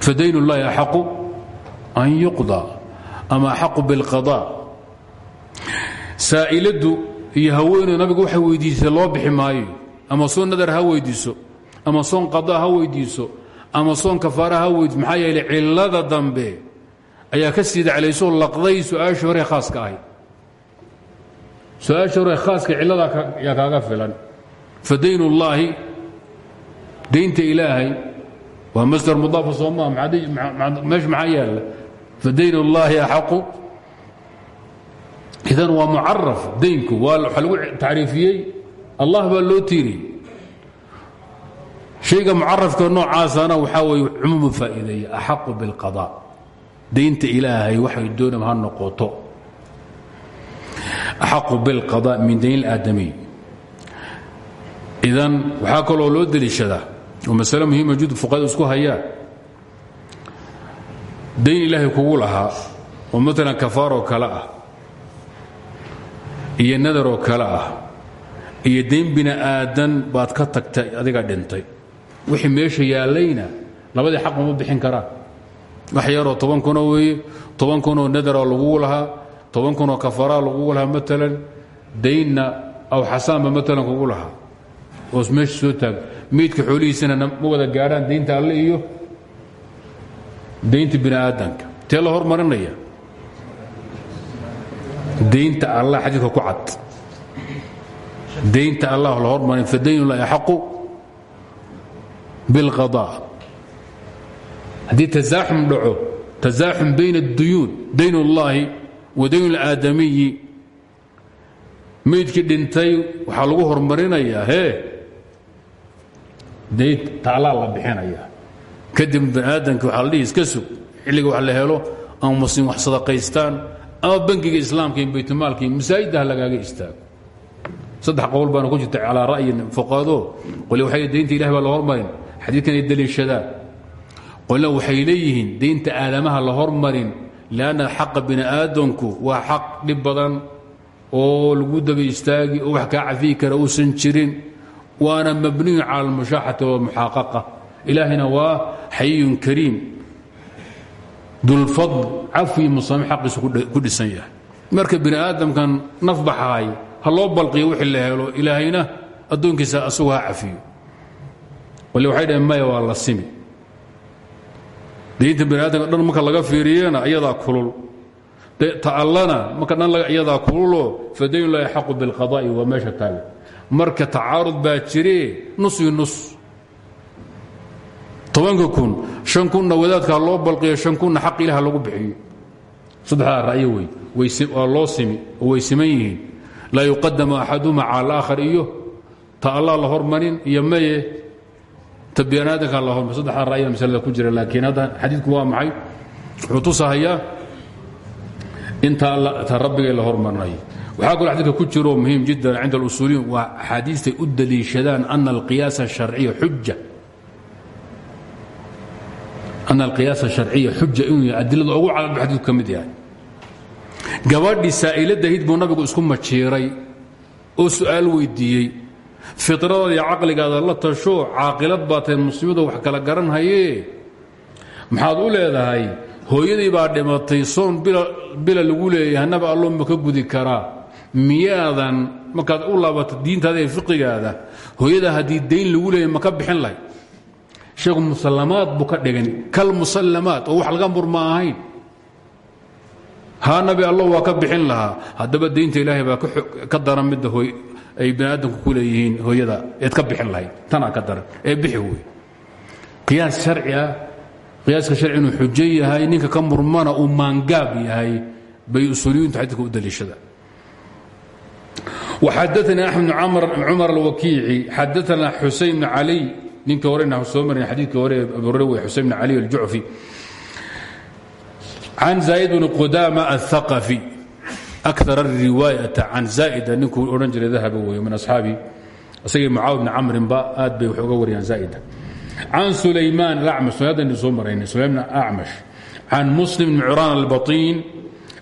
fadayn اllahi axaqu an yuqضى ama axaqu biاlqaضاء saa'iladu iyo haweenedu nabigu waxay weydiisay loo bixi maayo ama soon nadar ha weydiiso ama soon qaضا ha weydiiso ama soon kafaara ha weydiiso maxaa yeele cilada dambe ayaa ka sii daclaysoo laqday su-aashii hore khaaska ahayd su-aashii hore khaaska cilladaa yaa kaaga filan fadayn ullaahi daynta ilaahay waa masdar mudaafa soo maa meesha maxaa yaalla fadayn ullaahi axaqu idan waa mucaraf daynku waa waxaa lagu tacriifiyey allah baa loo tiiriyey shayga mucarafka noocaasana waxaa weeye cumuumu faa'iideeya axaqu biاlqaضاء daynta ilaahay waxay doonam ha noqoto axaqu biاlqaضاء min dayn اlaadamiy idan waxaa kaloo loo deliishadaa oo masale muhiima jud fuqahada isku hayaan dayn ilaahay kugu lahaa oo maalan kafaaroo kale ah iyo nadaroo kale ah iyo dayn bini aadan baad ka tagtay adiga dhintay wixii meesha yaallayna labadii xaq uma bixin karaan wax yaroo toban kunoo weeye toban kunoo nadaroo lagugu lahaa toban kunoo kafaraa lagugu lahaa maalan daynna aw xasaanba lahaa oos meesha soo taag meydka xoolihiisana ma wada gaadhaan daynta alle iyo daynta bini aadanka tee la hormarinaya daynta allah xadiidka ku cad daynta allah la hormarin fadayn ullahi axaqu biاlqaضاء haddii tasaaxum dhaco tasaaxum bayna اduyuun dayn ullaahi wa dayn اlaadamiyi meydkii dhintay waxaa lagu hormarinayaa hee Dayn taalaa la bixinaya. Kadib bani aadamki waxaa la dhihi iska sug. Xilliga wax la helo ama muslim wax sadaqaystaan ama bangiga islaamka iyo baytmaalka iyo masaajidda ha lagaaga istaago. Saddex qowl baana ku jirta calaa ra'yin fuqado qole waxay daynta ilahi baa la hormarin xadiidkan ay daliishadaan. Qolna waxay leeyihiin daynta aadamaha la hormarin lianna xaqa bini aadamku waa xaq dhib badan oo lagu daba istaagi oo wax kaa cafiyi kara uusan jirin waana mabniyun cala almushaaxati walmuxaaqaqa ilaahina waa xayiyun kariim. Dulfadl cafi musame xaqiisu ku dhisan yahay. Marka bini aadamkan naf baxaay ha loo balqiyo wixii la helo ilaahayna addoonkiisa asagu ha cafiyo. Wale waxay dhaheen maya waa la simi. Daynta bini aadamka dhan marka laga fiiriyana iyadaa kulul. Ta allana marka dhan iyadaa kululoo fadayn laa yaxaqu bilqadaa'i waa meesha taagan marka tacaarud baa jiree nus iyo nus. Tobanka kun shan kunna wadaadka ha loo balqiyo shan kunna xaq ilaah lagu bixiyo. Saddexdaa ra'yo wey waa loo simi oo way siman yihiin. Laa yuqadamu axaduhuma cala alaakhar iyo ta allah la hormarin iyo maye ta biniaadanka la hormar saddexdaa ra'ya masalada ku jira laakiin hadda xadiidku waa maxay? Wuxuu tusahayaa in ta rabbigay la hormarnayo waxaa kaloo xadiidka ku jiro muhiim jiddan cinda alusuuliyiin waa axaadiistay u daliishadaan ana alqiyaasa asharciya xuja ana alqiyaas sharciya xuja inuu yahay adilada ugu cadadbu xadiidku ka mid yahay. Gabadhii saa'iladahayd buu nabigu isku majiiray oo su'aal weydiiyey fidradaada iyo caqligaada la tasho caaqilad baa tahay wax kala garan hayee. Maxaad u leedahay hooyadii baa dhimatay soon bila lagu leeyahay naba allo ma ka gudi karaa miyaadan markaad u laabato diintaada iyo fiqigaada hooyada haddii dayn lagu leeyahay ma ka bixin lahay. Sheegu musallamaad buu ka dhigan kal musallamaad oo wax laga murma ahayn. Haa nabi allah waa ka bixin lahaa. Haddaba daynta ilaahay baa ka daran midda ay bani aadamku ku leeyihiin hooyada eed ka bixin lahayd tanaa ka daran ee bixi wey. Qiyaas sharci ah qiyaaska sharci inuu xujo yahay ninka ka murmana uu maangaab yahay bay usuuliyintu xadiidka u daliishada وxadثna أحمد بن cمر الوكيiعي xadثna xuسين بن علي ninka horena soo marin xadiidka hore abu hurre wey xusein bn cali aljucfi can zaa'id bn qudama aلthaqafi akar الriwaayata can zaa'ida ninkuu odhan jiray dahaba wey min asxaabi isagii mucaawi bni camrinba aad bay wax uga wariyaan zaa'ida can sulaymaan alacmash sunaadaynu soo maraynay sulayman acmash can muslim bn curaan albaطin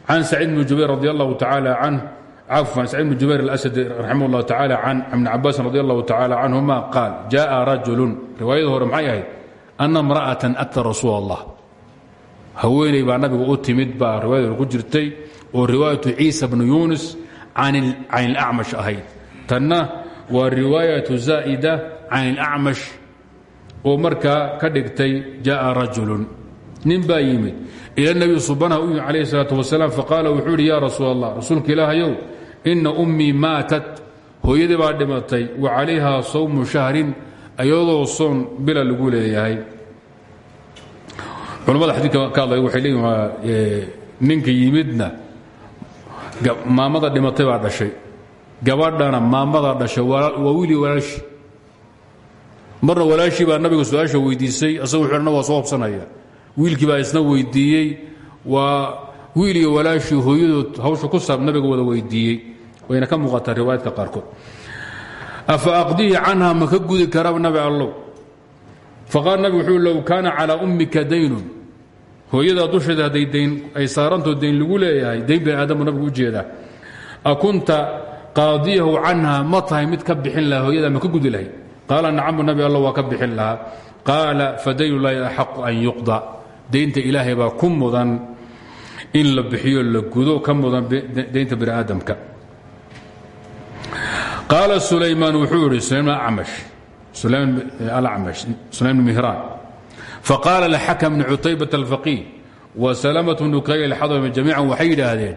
can saciid bn jubayr radi allahu tacaala canh cafwan saciid bn jubayr alasadi raximah اllah tacaala can ibni cabaasin radi allahu tacaala canhuma qaal jaءa rajulun riwaayada hore maxay ahayd ana imra'atan aktar rasuul allah haweeney baa nabiga u timid baa riwayada hore ku jirtay oo riwaayatu ciisa bnu yuunus can ilacmash ahayd tanna waa riwaayatu zaa'ida can ilacmash oo markaa ka dhigtay jaءa rajulun nin baa yimid ila nebi subanaha u yimi calayh الsalaaة wasalaam faqaala wuxuu yidhi ya rasuul allah rasuulka ilaahayow ina ummii maatat. Hooyadii baa dhimatay wa calayha sawmu shahrin ayadoo soon bila lagu leeyahay. Culamada xadiidka ka hadlaya waxay leeyihiin ninka yimidna maamada dhimatay baa dhashay. Gabadhana maamada dhashay waa wiilii walaashi. Marna walaashii baa nabiga su'aasha weydiisay asagu wuxuu anna waa soo hobsanaya. Wiilkii baa isna weydiiyey waa wiil iyo walaashii hooyadood hawsha ku saab nabiga wada weydiiyey wayna ka muuqataa riwaayaadka qaarkood. Afa aqdihi canha ma ka gudi kara nabi allow? Faqaal nabigu wuxuu low kaana calaa ummika daynun. Hooyadaa dusheeda hadday dayn ay saarantoo dayn lagu leeyahay dayn bani aadambu nabigu u jeedaa. A kunta qaadiyahu canha ma tahay mid ka bixin lahaa hooyadaa ma ka gudi lahay qaala nacamu nabi alla waa ka bixin lahaa. Qaala fadaynullaahi axaqu an yuqda. Daynta ilaahay baa ku mudan in la bixiyo la gudo ka mudan daynta bani aadamka. Qaala sulaymaan wuxuu yidhi sulaymaan acmash alacmash sulaym bn mihraan. Faqaala laxakam bni cutaybat alfaqiih wa salamat bnu kayl alxadami jamiican. Waxay yidhaahdeen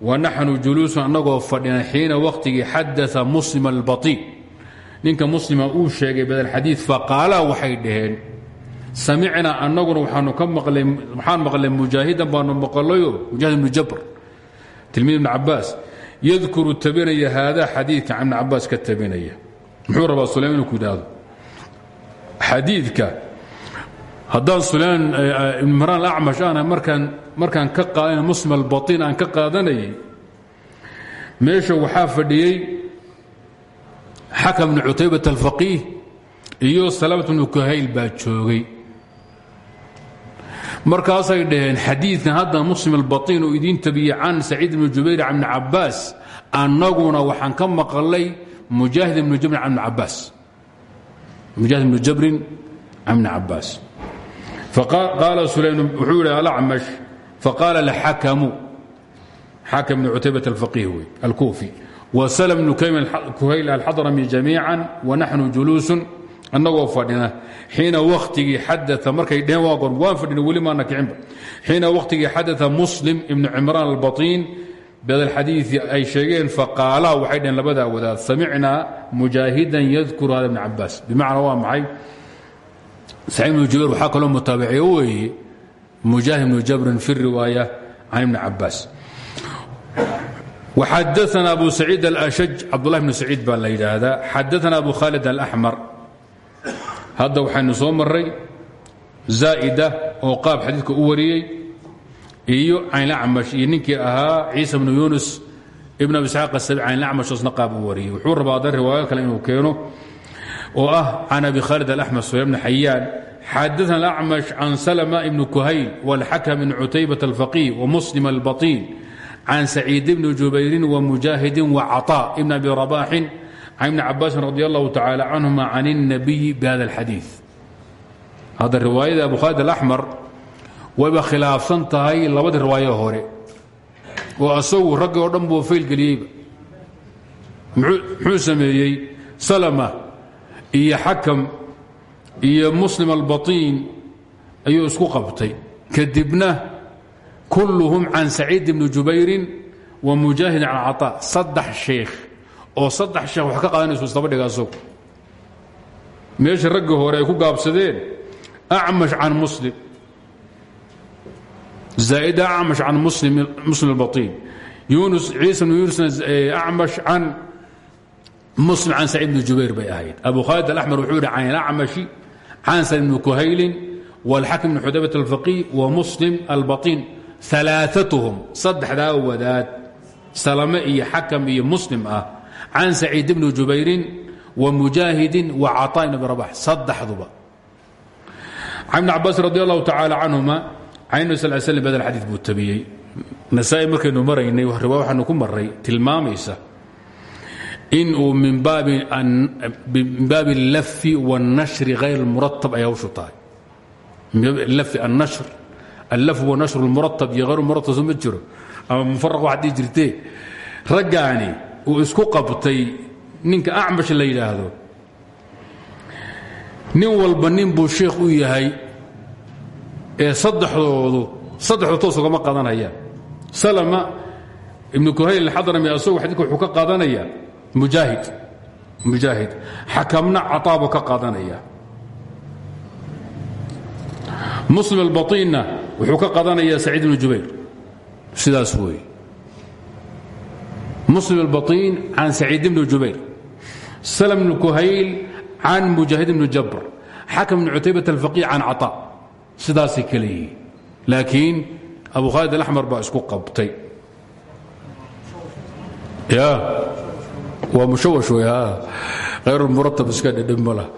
wanaxnu juluusun annagoo fadhina xiina wakhtigii xadaa muslim albaطi ninka muslima uu sheegay badalxadiid faqaalaa waxay dhaheen samicnaa annaguna waxaan maqlay mujaahidan baanu maqlayo mujaahid ibnu jabr tilmiid ibn cabaas yadkuru tabinaya haadaa xadiidka ibn cabaas ka tabinaya. Muxuu rabaa sulaym inuu ku yidhaahdo? Xadiidka haddaan sulayman ibn mhraan acmash aana markaan markaan ka qaadanay muslim albaطin aan ka qaadanayay meesha waxaa fadhiyey xakam bnu cutaybat alfaqiih iyo salamat bnu kuhayl baa joogay markaasay dhaheen xadiikan hadda muslim albatiin uu idiin tabiye can saciid ibni jubayr can ibni cabbaas annaguna waxaan ka maqalay mujaahid ibnu jabrin can ibni cabbaas. Mujaahid ibnu jabrin can ibni cabbaas. Qaala sulaym wuxuu yidhi alacmash. Faqaala laxakamu xakam ibnu cutaybat alfaqiih wey alkuufi wa salm ibnu kuhayl alxadrami jamiica wanaxnu juluusun annagoo fadhina xiina wakhtigii xadaa markay dheheen waa waan fadhina weli maana kicinba. Xiina wakhtigii xadaa muslim ibnu cimraan albatiin badalxadiii ay sheegeen faqaalaha waxay dheheen labadaa wadaad samicnaa mujaahidan yadkuru ibn cabaas bimacnaa waa maxay? Saciid ibnu jubayr waxaa kaloo mutaabaciye weeye mujaahid ibnu fi riwaaya can ibni cabaas waxadaana abu saciid alashaj cabdullahi bnu saciid baa la yidhaahdaa xadaana abu khaalid hadda waxaynu soo maray zaa'ida oo qaab xadiidka u wariyey iyo caynlacmash iyo ninkii ahaa ciisa bnu yunus ibn abi isxaaq asabi caynlacmash oosna qaab u wariyey wuxuu rabaa hadda riwaayo kale inuu keeno oo ah can abi khaalid الأحmر sulaym bn xayaan xadaثna الأcmash can slma ibn kuhayl wاlxakm bn cutaybaة الفaqih وmuslim الbaطin can saciid bni jubayrin wmujaahidin wcaطاء ibn abi rabaxin can ibni cabaasin radi allahu tacaala canhuma can الnabiyi bihada اlxadiiث hadda riwaayada abu khaalid alaxmar wayba khilaafsan tahay labadii riwaayo hore oo asagu raggi oo dhan buu faylgeliyeyba muxuu sameeyey salma iyo xakam iyo muslim albaطiin ayuu isku qabtay kadibna kulluhum can saciid bni jubayrin wa mujaahid can caطaa saddex sheekh oo saddex shan wax ka qaadanaysu isdabadhiga asagu meesha raggii hore ay ku gaabsadeen acmash can muslim. Zaa'ida acmash can muslim albatiin. Yunus ciisa bnu yunusna eh, acmash can muslim can saciid bni jubayr bay ahayd. Abu khaalid alaxmer wuxuu yidhi can ilacmashi can saciid bni kuhaylin wاlxakim bni xudaybata alfaqiih wa muslim albatiin alaaatuhum saddexdaa wadaad salame iyo xakam iyo muslim ah can saciid bni jubayrin wa mujaahidin wa caطaa ibn abi rabax saddexduba can ibni cabaas radi allahu tacaala canhuma can nabi sal slam badal xadiid buu tabiyey nasaa-i markaynu maraynay riwaa waxaanu ku maray tilmaamaysa in uu min baabi اllafi wاnnashri hayr اlmuratab ay hawshu tahay lafi annashr allaf wanashru اlmuratab iyo hayr muratab soo ma jiro ama mufaraq waxaad dhihi jirtee raggaani uu isku qabtay ninka acmash la yidhaahdo. Nin walba nin buu sheekh u yahay ee saddexdoodu saddexdu toos ugama qaadanayaan salama ibnu kuhayl alxadrami asagu xadiidka wuxuu ka qaadanayaa mujaahid mujaahid. Xakamna cataabuu ka qaadanaya muslim albaiinna wuxuu ka qaadanayaa saciid ibnu jubayr. Sidaas weeye muslim albaiin can saciid ibni jubayr salm ibnu kuhayl can mujaahid ibni jabr xakam ibn cutaybat alfaqih can caطaa sidaasay kale yihiin laakiin abu khaalid alaxmar baa isku qabtay. Waa mushawash wey hayr muratab iska dhedhib ma lah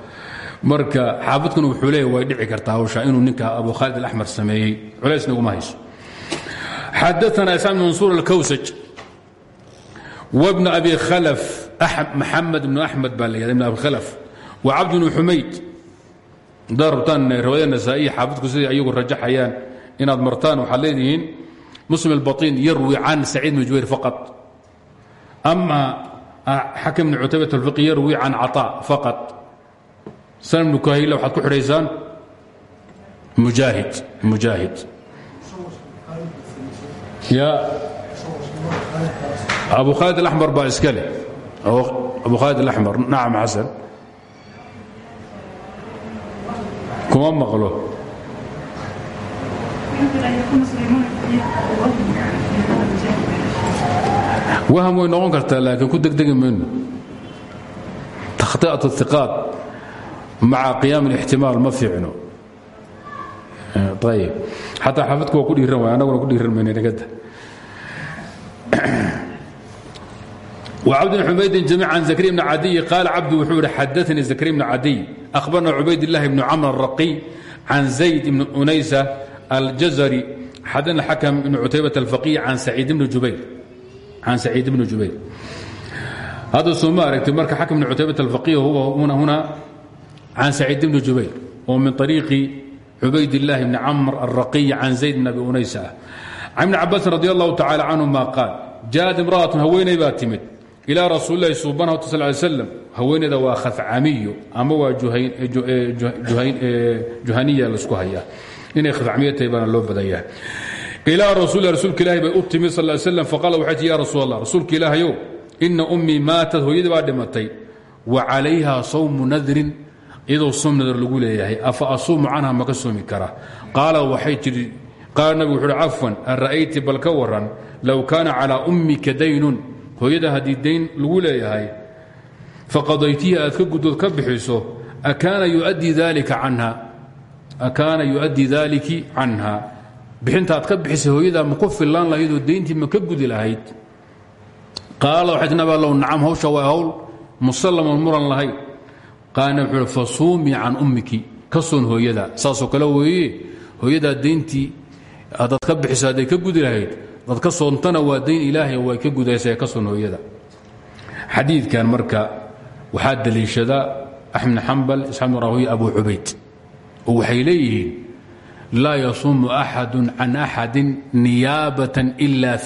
marka xaafidkuna wuxuu leeya way dhici kartaa hawsha inuu ninka abu khaalid alaxmar sameeyey. Culaysna uguma hayso. Xadaana isxaaq bn mansuur alkawsaj maxamed bn axmed baa la yhahda ibn abi khalaf wa cabd bn xumayd haddaad rabtaan riwaayada nasaa'iya xaafidku siday ayagu rajaxayaan inaad martaan waxaad leedihiin muslim albaطin yarwi can saciid bn jubayr faqad ama xakim bn cutaybat alfiqi yarwi can caطaa faqad salim bn kuhayla waxaad ku xidhaysaan mujaahid mujaahid abu khaalid alaxmar baa iska leh abu khaalid alaxmar nacam xasan kuma maqlo waham way noqon kartaa laakiin ku degdegi mayno takhطi'at الiqaad maca qiyaam اlاxtimaal ma fiicno ayb xataa xaafidku waa ku dhiiran waay annaguna ku dhiiran mayna nagada وcبد بن حmayd جميع عن زكريا بن عadي قال cبد wuxuu hi xadثnي زكريا بن عadي أخبرna عubayd اللahi بن cمر الرقي عن زaيد بن أنayسة الجزري xadna xكم بن cتيبة الفقي عن سعيid بن جubayr hadda soo ma aragti marka xكم بن cتيبة الفقي huna عن سعيid بن جubayr oo min طريiقi عubayd اللahi بن cمر الرقي عن زaيد بن أبي أنayسة عن بن cabاس رضي الله تعالى عنهma قاaل جاءت امرأة haweeney baa timid ilaa rasuulilahi subana sal ly slam haweeneyda waa khafcamiyo ama waa juhaniya la isku hayaa inay khafcamiyo tahay loo badanya ilaa rasuulilah rasuulka bay u timid sal ly slam faqaala waxay ti ya rasuul allah rasuulka ilaahayow ina ummii maatat hooyadii baa dhimatay wa calayha sawmu nadrin iyadoo soom nadar lagu leeyahay afa asuumu canha maka soomi kara? Qaala waxay tii qaala nabigu wuxu uhi bal ka waran low kaana calaa ummika daynun hooyada haddii dayn lagu leeyahay faqadaytihi aad ka guddood ka bixiso akaana yu'addii daaliki canha. Bixinta ka bixisay hooyadaa ma ku fillaan lahaydoo dayntii ma ka gudi lahayd? Qaala waxay ti naba low nacam hawsha waa hawl musallaman muran lahayd qaala wuxuu uhi can ummiki. Ka hooyada. Saasoo kale weeye hooyadaa dayntii haddaad ka bixiso hadday ka gudi dad ka soontana waa dayn ilaahay way ka gudaysa ka soon hooyada xadiidkan marka waxaa daliishada axmed xambal isxaaq rahuya abu cubayd. Oo waxay leeyihiin laa yasuumu axadu can axadin niyaabatan ila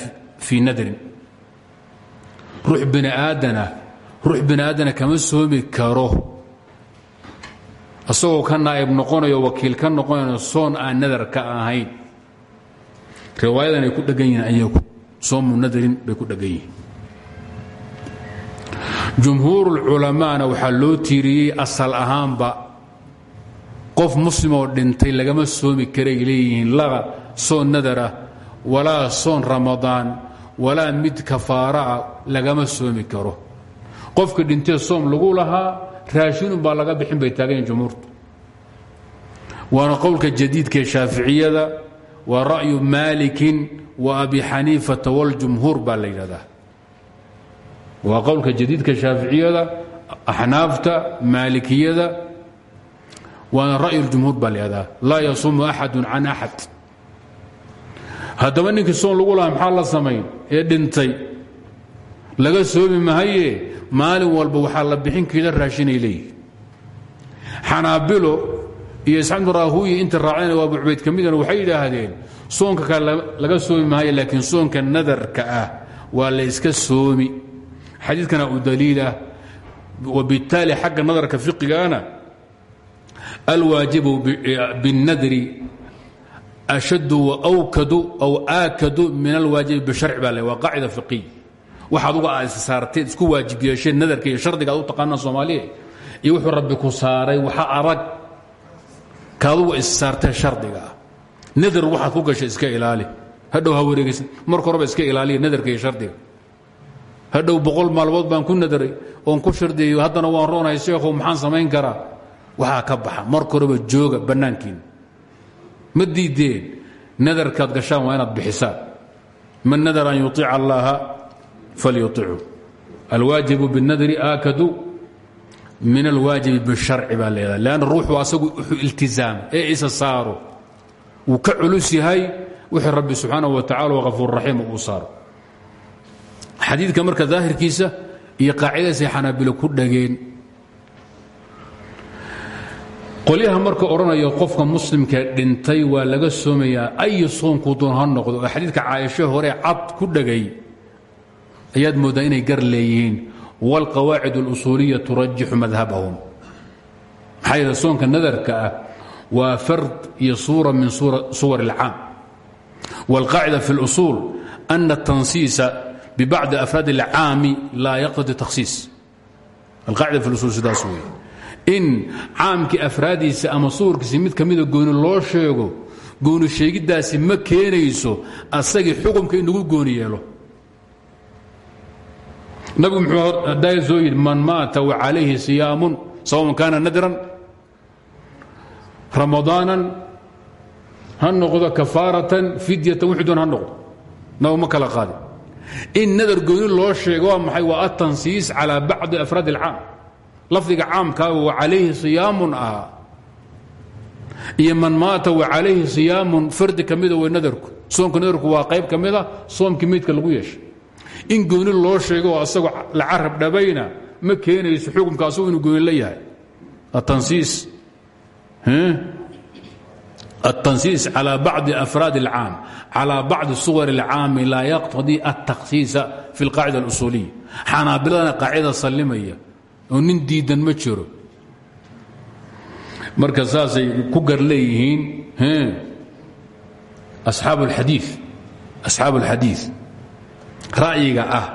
fii nadrin. Ruux bini aadana ruux bini aadana kama soomi karo. Isagoo ka naa'ib noqonayo wakiil ka noqonayo soon aan nadar ka ahayn riwaayadan ay ku dhegan yihiin ayagu soomu nadrin bay ku dhegan yihiin. Jumhuurulculamaana waxaa loo tiiriyey asal ahaanba qof muslimoo dhintay lagama soomi karay leeyihiin laga soon nadar ah walaa soon ramadaan walaa mid kafaara ah lagama soomi karo. Qofka dhintee soom lagu lahaa raashinun baa laga bixin bay taagayen jumhuurtu. Waana qowlka jadiidkaee shaaficiyada waa ra'yu maalikin wa abi xaniifata waljumhuur baa la yidhahdaa. Waa qowlka jadiidka shaaficiyada axnaafta maalikiyada waana ra'yu ljumhuur baa la yidhahdaa. Laa yasuumu axadu can axad haddaba ninkii soon lagu lahaa maxaa la samayn? Ee dhintay. Laga soomi mahaye maalin walba waxaa la bixin keeda raashinay leeyihi xanaabilo iyo isxaamdu raahuyi inta raaceen waa bucbayd ka midana waxay yidhaahdeen soonka kale laga soomi maayo laakiin soonka nadarka ah waa la yska soomi. Xadiidkana u daliil ah. Wabittaali xagga nadarka fiqigaana alwaajibu biاnnadri ashaddu waawkadu aw aakadu min alwaajibi bisharci baa le waa qaacida fiqiy wax aduga aad issaarteed isku waajib yeesheen nadarka iyo shardiga ad u taqaanaan soomaaliya iyo wuxuu rabbi ku saaray waxa adag kaadugu issaartee shardiga ah. Nadar waxaad ku gashay iska ilaali. Hadhow ha wareegaysan. Marka horeba iska ilaaliya nadarka iyo shardiga. Hadhow boqol maalmood baan ku nadaray oon ku shardiyayo haddana waan roonahay sheekhow maxaan samayn karaa? Waxaa ka baxa. Marka horeba jooga bannaankiina ma diideen nadarkaad waa inaad bixisaan man nadar an yuiica allaha falyuichu alwaajibu biاnadri aakadu min alwaajibi bisharci baa leedaha leanna ruuxu asagu wuxuu iltizaama ee isa saaro wuu ka culus yahay wixii rabbi subxaanaه wa tacala oo hafuur raxiim uu saaro xadiidka marka daahirkiisa iyo qaacidadaasay marka odhanaya qofka muslimka dhintay waa laga soomayaa ay soonkuu doon ha noqdo oo xadiidka caaisho hore cad ku dhagay ayaad mooddaa inay gar leeyihiin wاlqawaacid اlusuuliya turajixu madhabahum maxaa yeele soonka nadarka ah waa fard iyo suura min suwar اlcaam wاlqaacida fi اlusuul ana الtansiisa bibacdi afraad اlcaami laa yaqtadi takhsiis alqaacida fi usul sidaas wey in caamkii afraadiisa ama suurkiisi mid ka mida gooni loo sheego gooni sheegiddaasi ma keenayso asagii xukumka in lagu gooni yeelo nabigu daaya soo yidhi man maata wa calayhi siyaamun sawaun kaana nadran ramadaanan ha noqdo kafaaratan fidyatan wixii doon ha noqdo. Nabigu in nadar gooni loo sheego maxay? Waa atansiis calaa bacdi afraad alcaam. Lafdiga caamkaa wa calayhi siyaamun ahaa. Iyo man maata wa calayhi siyaamun fardi ka mida way nadarku. Soomka nadarku waa qayb ka mida soomkii lagu yeeshay in gooni loo sheego oo asagoo la carab dhabayna ma keenayso xukunka asagu inuu gooni la yahay atansiis التنسيiص على بعض أفrاad الcاam على بعض صور الcaam laa yqتضي التkhصiiصa في القاacدة الأصuuلية xanaabiladana qaacida salimaya oo nin diidan ma jiro marka saasay ku gar leeyihiin أصxaab الxadiiث ra'yiga ah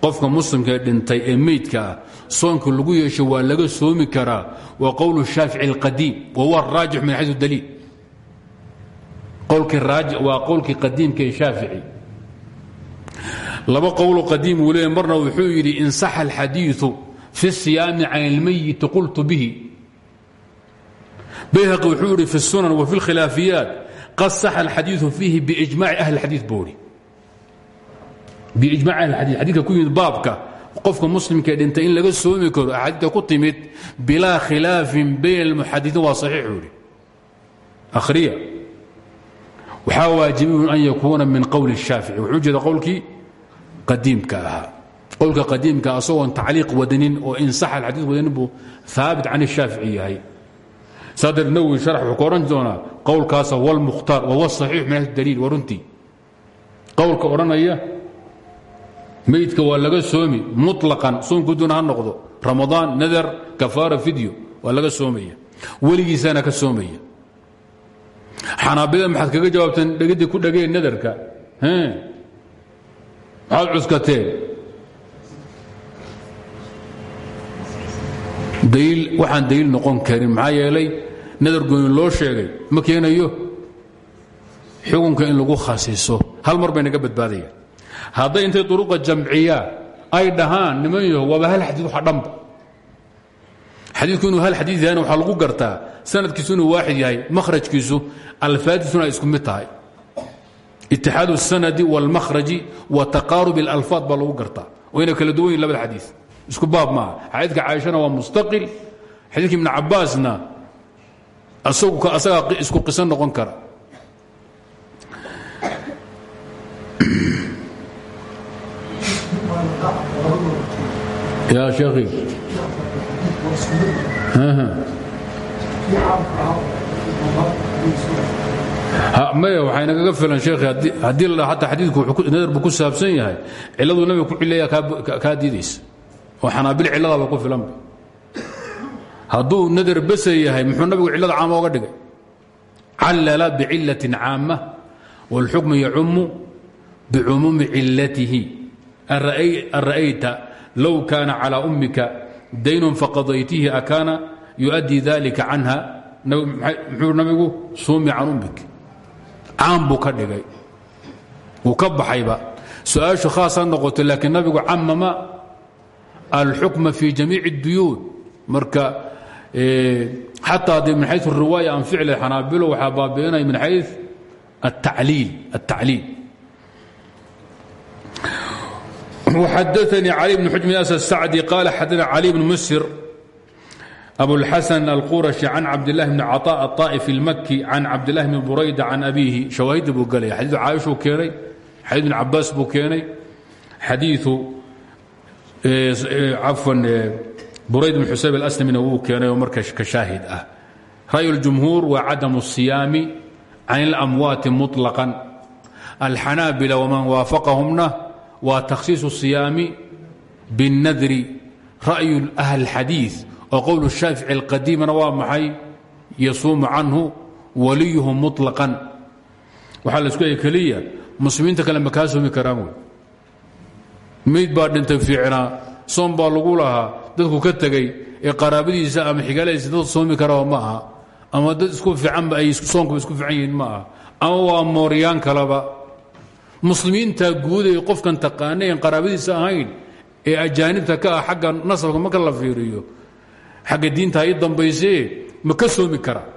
qofka muslimkae dhintay ee meydka ah soonka lagu yeesho waa laga soomi karaa waa qowl الشhaafiعي الqadiim وhuwa الراaجح min xayث الdليil waa qowlkii qadiimka ee shaafici laba qowlo qadiim uu leeya marna wuxuu yidhi in saxa alxadiiثu fi الsiyaami can اlmayiti qultu bihi bayhaqi wuxuu yidhi fi الsunan wa fi اlkhilaafiyaat qad saxa alxadiiثu fiihi biijmaci ahli اxadiiث buu biijmac ahladii xadika ku yimid baabka qofka muslimkae dhintay in laga soomi karo axaadiita ku timid bilaa khilaafin bayn almuxadiiin waa saxiixuu idhi akhriya. Waxaa waajibiyun an yakuuna min qowli shaafici wuxuu jeeda qowlkii qadiimka ahaa. Qowlka qadiimka asagoon tacliiq wadanin oo insax alxadiid wadanin buu haabit can shaafici yahay. Saa darteed nawowi sharax wuxuu ka odhan doonaa qowlkaasa walmukhtaar wawa saxiix min ahli daliil wa runtii. Qowlka odhanaya meydka waa laga soomi muطlaqan soonku doona ha noqdo ramadaan nadar kafaara fidyo waa laga soomaya weligiisaana ka soomaya. Xanaabida maxaad kaga jawaabteen dhegidii ku dhageen nadarka? Maxaad cuskateen. Daliil waxaan daliil noqon karin maxaa yeelay nadar gooni loo sheegay ma keenayo? Xukunka in lagu khasiso hal mar bay naga badbaadayaan hadday intay duruqa jamciyaan ay dhahaan niman yaho waaba hal xadii waxa dhanba xadiidku inuu hal xadiid yahayna waxaa lagu gartaa sanadkiisu inuu waaxid yahay makhrajkiisu alfaadiisuna ay isku mid tahay itixaadu الsanadi wاlmakhraji wa taqaarub اlalfaad baa lagu gartaa wayna kala duwan yihin labada xadiid isku baab maaha xadiidka caaishana waa mustaqil xadiidka ibn cabaasna asagaa isku qiso noqon kara Ya sheekhi maya waxay nagaga filan sheekhi haddii la dhaha hataa xadiidku nadar buu ku saabsan yahay cilladuu nabiga ku cileeya kaa diidaysa oo xanaabil cilladaaba ku filanba hadduu nadar basa yahay muxuu nabigu cillada caama oga dhigay callala bicilatin caama wاlxukmu yacumu bicumuumi cilatihi an ra'ayta low kaana calى ummika daynun faqadaytihi akaana yuؤdii dalika canha muxuu nabigu suumi can ummik caam buu ka dhigay wuu ka baxayba su-aashu khaas ha noqoto laakiin nabigu camama alxukma fi jamiic اduyuun marka xataa de min xayu riwaaya an ficli xanaabilo waxaa baabiinaya min xay الtacliil وxadaثnii cali bn xujm as الsacdi qaal xadana cali bn musir abوlxaسن الquraشhi can cabdالlah bn caطاء الطائف الmki can cabdالlah bn burayda can abihi shawaahidda buu gelaya xadiiu caaishuu keenay xadiid bn cabaas buu keenay xadiiu cafwan burayd bn xusayb alaslamina wuu keenay oo marka ka shaahid ah ra'y اljumhuur waa cadam الصiyaami can اlamwaati muطlaqan alxanaabila wman waafaqahumna waa takhsiisu siyaami binnadri ra'yu ahli xadiid oo qowl shaafici alqadiimna waa maxay? Yasuumu canhu waliyuhu mulaqan waxaa la isku leeyay keliya muslimiinta kale ma kaa soomi karaan wey. Mayd baa dhintay lagu lahaa dadku ka tegey ee qaraabadiisa ama xigaaladiisa dad soomi karaba ma aha ama dad isku fiicanba ay soonkuba isku fiican yihiin ma aha ama waa mooryaan kaleba muslimiinta guud ee qofkan taqaana qaraabadiisa ahayn ee ajaanibta ka ah xagga nasabka marka la fiiriyo xagga diinta i dambaysee ma ka soomi karaa.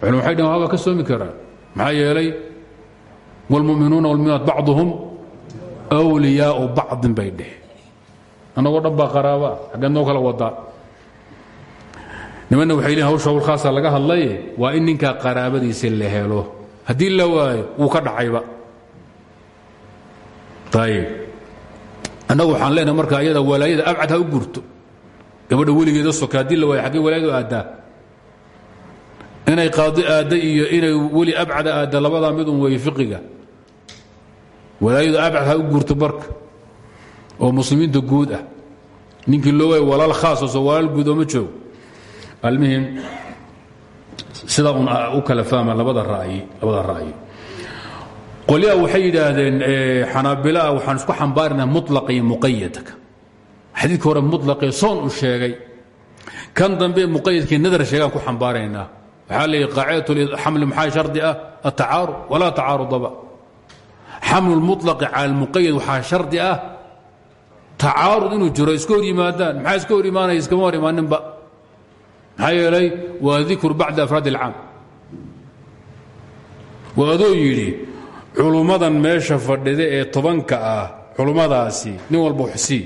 Culm waxay dhn ka soomi karaa. Maxaa yeelay wاlmuminuuna wاlmuminaat bacduhum wliyaau bacdin bay dheh annagoo dhan baa qaraabaa xaggeed noo kala wadaa nimanna waxay leein hawsha hawl khaasa laga hadlaye waa in ninkaa qaraabadiisa la helo haddii la waayo wuu ka dhacayba. Ayib annagu waxaan leenahay marka ayada walaayada abcad ha u gurto. Gabadha weligeeda soka haddii la waayo xaggee walaayadu aaddaa inay qaadi aadda iyo inay weli abcada aadda labadaa mid un weeye fiqiga. Walaayadu abcad ha u gurto barka. Oo muslimiinta guud ah. Ninkii loo waayo walaal khaas oo walaal guud oo ma joogo. Almuhim sidaa un u kala fahma labada ra'yi qolyaha waxay yidhaahdeen xanaabilaha waxaan isku xambaarina mulaqa iyo muqayadka xadiidka hore mulaqee soon u sheegay. Kan dambe muqayadkii nadar sheegaan ku xambaaraynaa waxaa la yidhi qaacidat xamli maxaa shardi ah? Atacaarud walaa tacaarudaba xamlu lmulaqi cala almuqayad waxaa shardi ah. Tacaarud inuu jiro iska yimaadaan. Maxaa iska hor imaanaya iskama hor imaaninba maxaa yeelay waa dikru bacda afraad اlcaam waa adoo meesha fadhida ee tobanka ah culummadaasi nin walba waxsii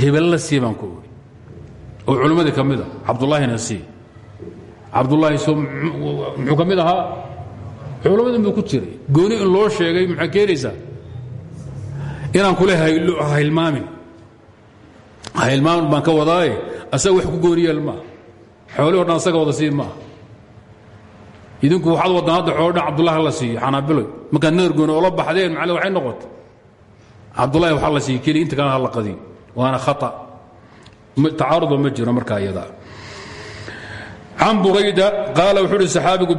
hebella sii baan ku oo culummadii ka mid a cabdullaahina sii. Cabdullaahi so muxuu ku jiray. Gooni in loo sheegay maxay keenaysaa? Inaan kule hilmaamin hilmaamin baan ka wadaaye asaga wax ku gooni yeel maaha xoolih dhan asaga wada sii idinku waxaad waddaan hadda dhan cabdullahi la siiyo xanaabiloy markaad nadargooni oola baxdeen macali waxay noqotay. Cabdullahi waxaa la siiyo keliya inta kalena la qadiyo waana khata. Tacaarudo ma jiro markaa iyadaa. Burayda qaala wuxuu uhi saxaabigu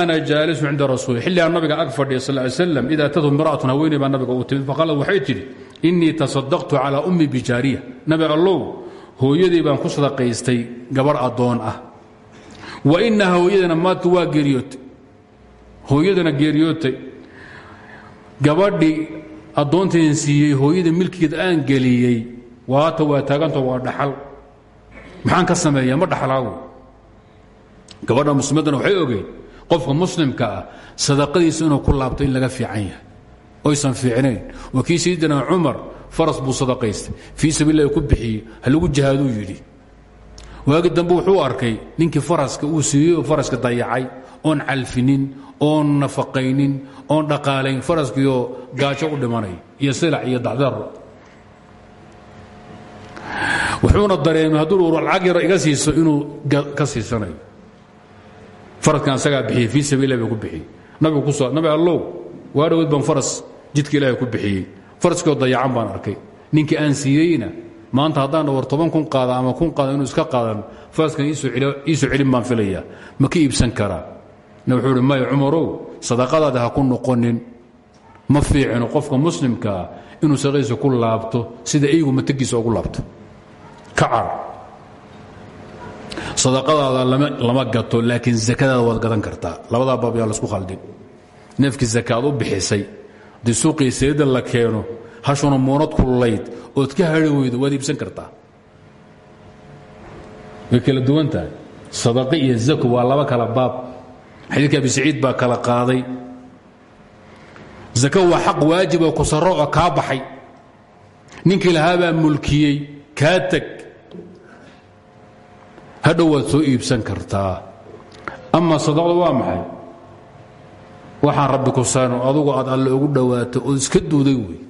ana jaalisu cinda rasuuli. Xilligaan nabiga ag fadhiya sal slam ida atatu imra'atun haweeney baa nabiga uu timid. Faqaalad waxay tidhi innii tasadaqtu calaa ummi bijaariya nabi allow hooyadii baan ku sadaqaystay gabarh addoon ah. Wa inaha hooyadana maatu waa geeriyootay. Hooyadana geeriyootay. Gabadhii addoontayn siiyey hooyada milkigeeda aan geliyey waata waa taaganta waa dhaxal. Maxaan ka sameeyaa? Ma dhaxlaagu. Gabadha muslimaddana waxay ogeyn qofka muslimka ah sadaqadiisa inuu ku laabto in laga fiican yahay. Oysan fiicnayn. Waa kii sayidina faras buu sadaqaystay. Fii sabiillahi ku bixiyey ha lagu jihaaduu yidhi. Waagi wuxuu arkay ninkii faraska uu siiyey faraska dayacay oon calfinin oon nafaqaynin oon dhaqaalayn faraskiioo gaajo u dhimanay iyo silac iyo dacdaro wuxuuna dareemay hadduu lacag yaro iga siiso inuu ka siisanayo faraskan asagaa bixiyey fii sabiilah buu ku bixiyey. Nabigu ku soo nabi allow waa dhaweyd baan faras jidka ku bixiyey faraskoo dayacan baan arkay. Ninkii aan siiyeyna maanta haddaan war toban kun qaada ama kun qaada inuu iska qaadan faraskan iisoo celin baan filayaa. Ma ka iibsan karaa. Na wuxuu uhi maya sadaqadaada ha ku noqonin. Ma fiicino qofka muslimkaa inuu sadaqadiisa ku laabto sida eygu matagiisa ugu laabto. Ka sadaqadaada lama gato laakiin zakadaada waad gadan kartaa. Labadaa baab yaa lasku khaldin. Neefkii zakaad u bixisay haddii suuqii sayada la keeno hashuna muunad kululayd ood ka hari weydo waad iibsan kartaa. Way kala duwan tahay. Iyo zako waa laba kala baab. Xadiidka abi saciid baa kala qaaday. Zako waa xaq waajib oo sarro oo kaa baxay. Ninkii lahaabaa mulkiyey kaa teg. Hadhow waad soo iibsan kartaa. Ama sadaqdu waa maxay waxaan rabbi ku saano adugu aad alle ugu dhowaato oo iska duuday wey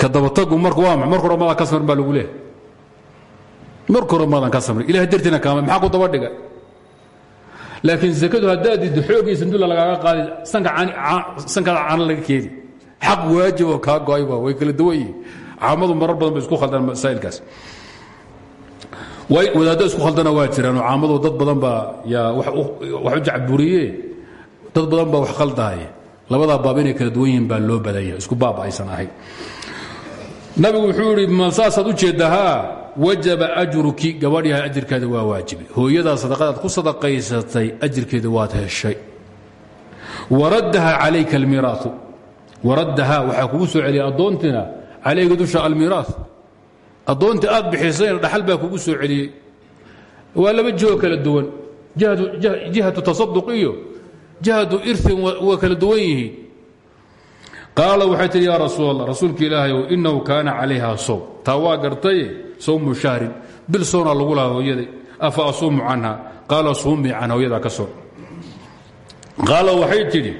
ka dabatagu marka waa ma marka hore madan ka samrin baa lagu leehay marka hore madan ka samrin ilahay dartiina kaama maxaa ku daba dhiga laakiin zakadu haddaad diddo xoogii sanduula lagaaga qaadi sankaada caano laga keeni. Xaq waajib oo kaa go'ayba way kala duwan yihiin caamadu marar badan bay isku khaldaan masaa'ilkaas. Wadaaddo isku khaldana waa jiraan oo caamadu dad badan baa yaa wax u jacburiye dad badan baa wax khaldahaya labadaa baab inay kala duwan yihiin baa loo badanya isku baab aysan ahayn. Nabigu wuxuu idhi ma saasaad u jeeddahaa wajaba ajruki. Gabadhyaha ajirkeeda waa waajibi. Hooyadaa sadaqadaad ku sadaqaysatay ajirkeeda waad heshay. Waraddaha calayka almiiraau waraddaha waxaa kugu soo celiyay addoontina calayga dusha almiiraa addoontii aad bixisayna dhaxal baa kugu soo celiyey waa laba jihoo kala duwan. Jihatu tasaduq iyo jihatu irin waa kala duwan yihiin qaala waxay tihi yaa allah rasuulka ilaahay inahu kaana calayha sowm taa waa gartaye sowmu shahrin. Bil soonaa lagu lahaa hooyaday afa asuumu canha? Qaala suumii can hooyadaa ka soon qaala waxay tidhi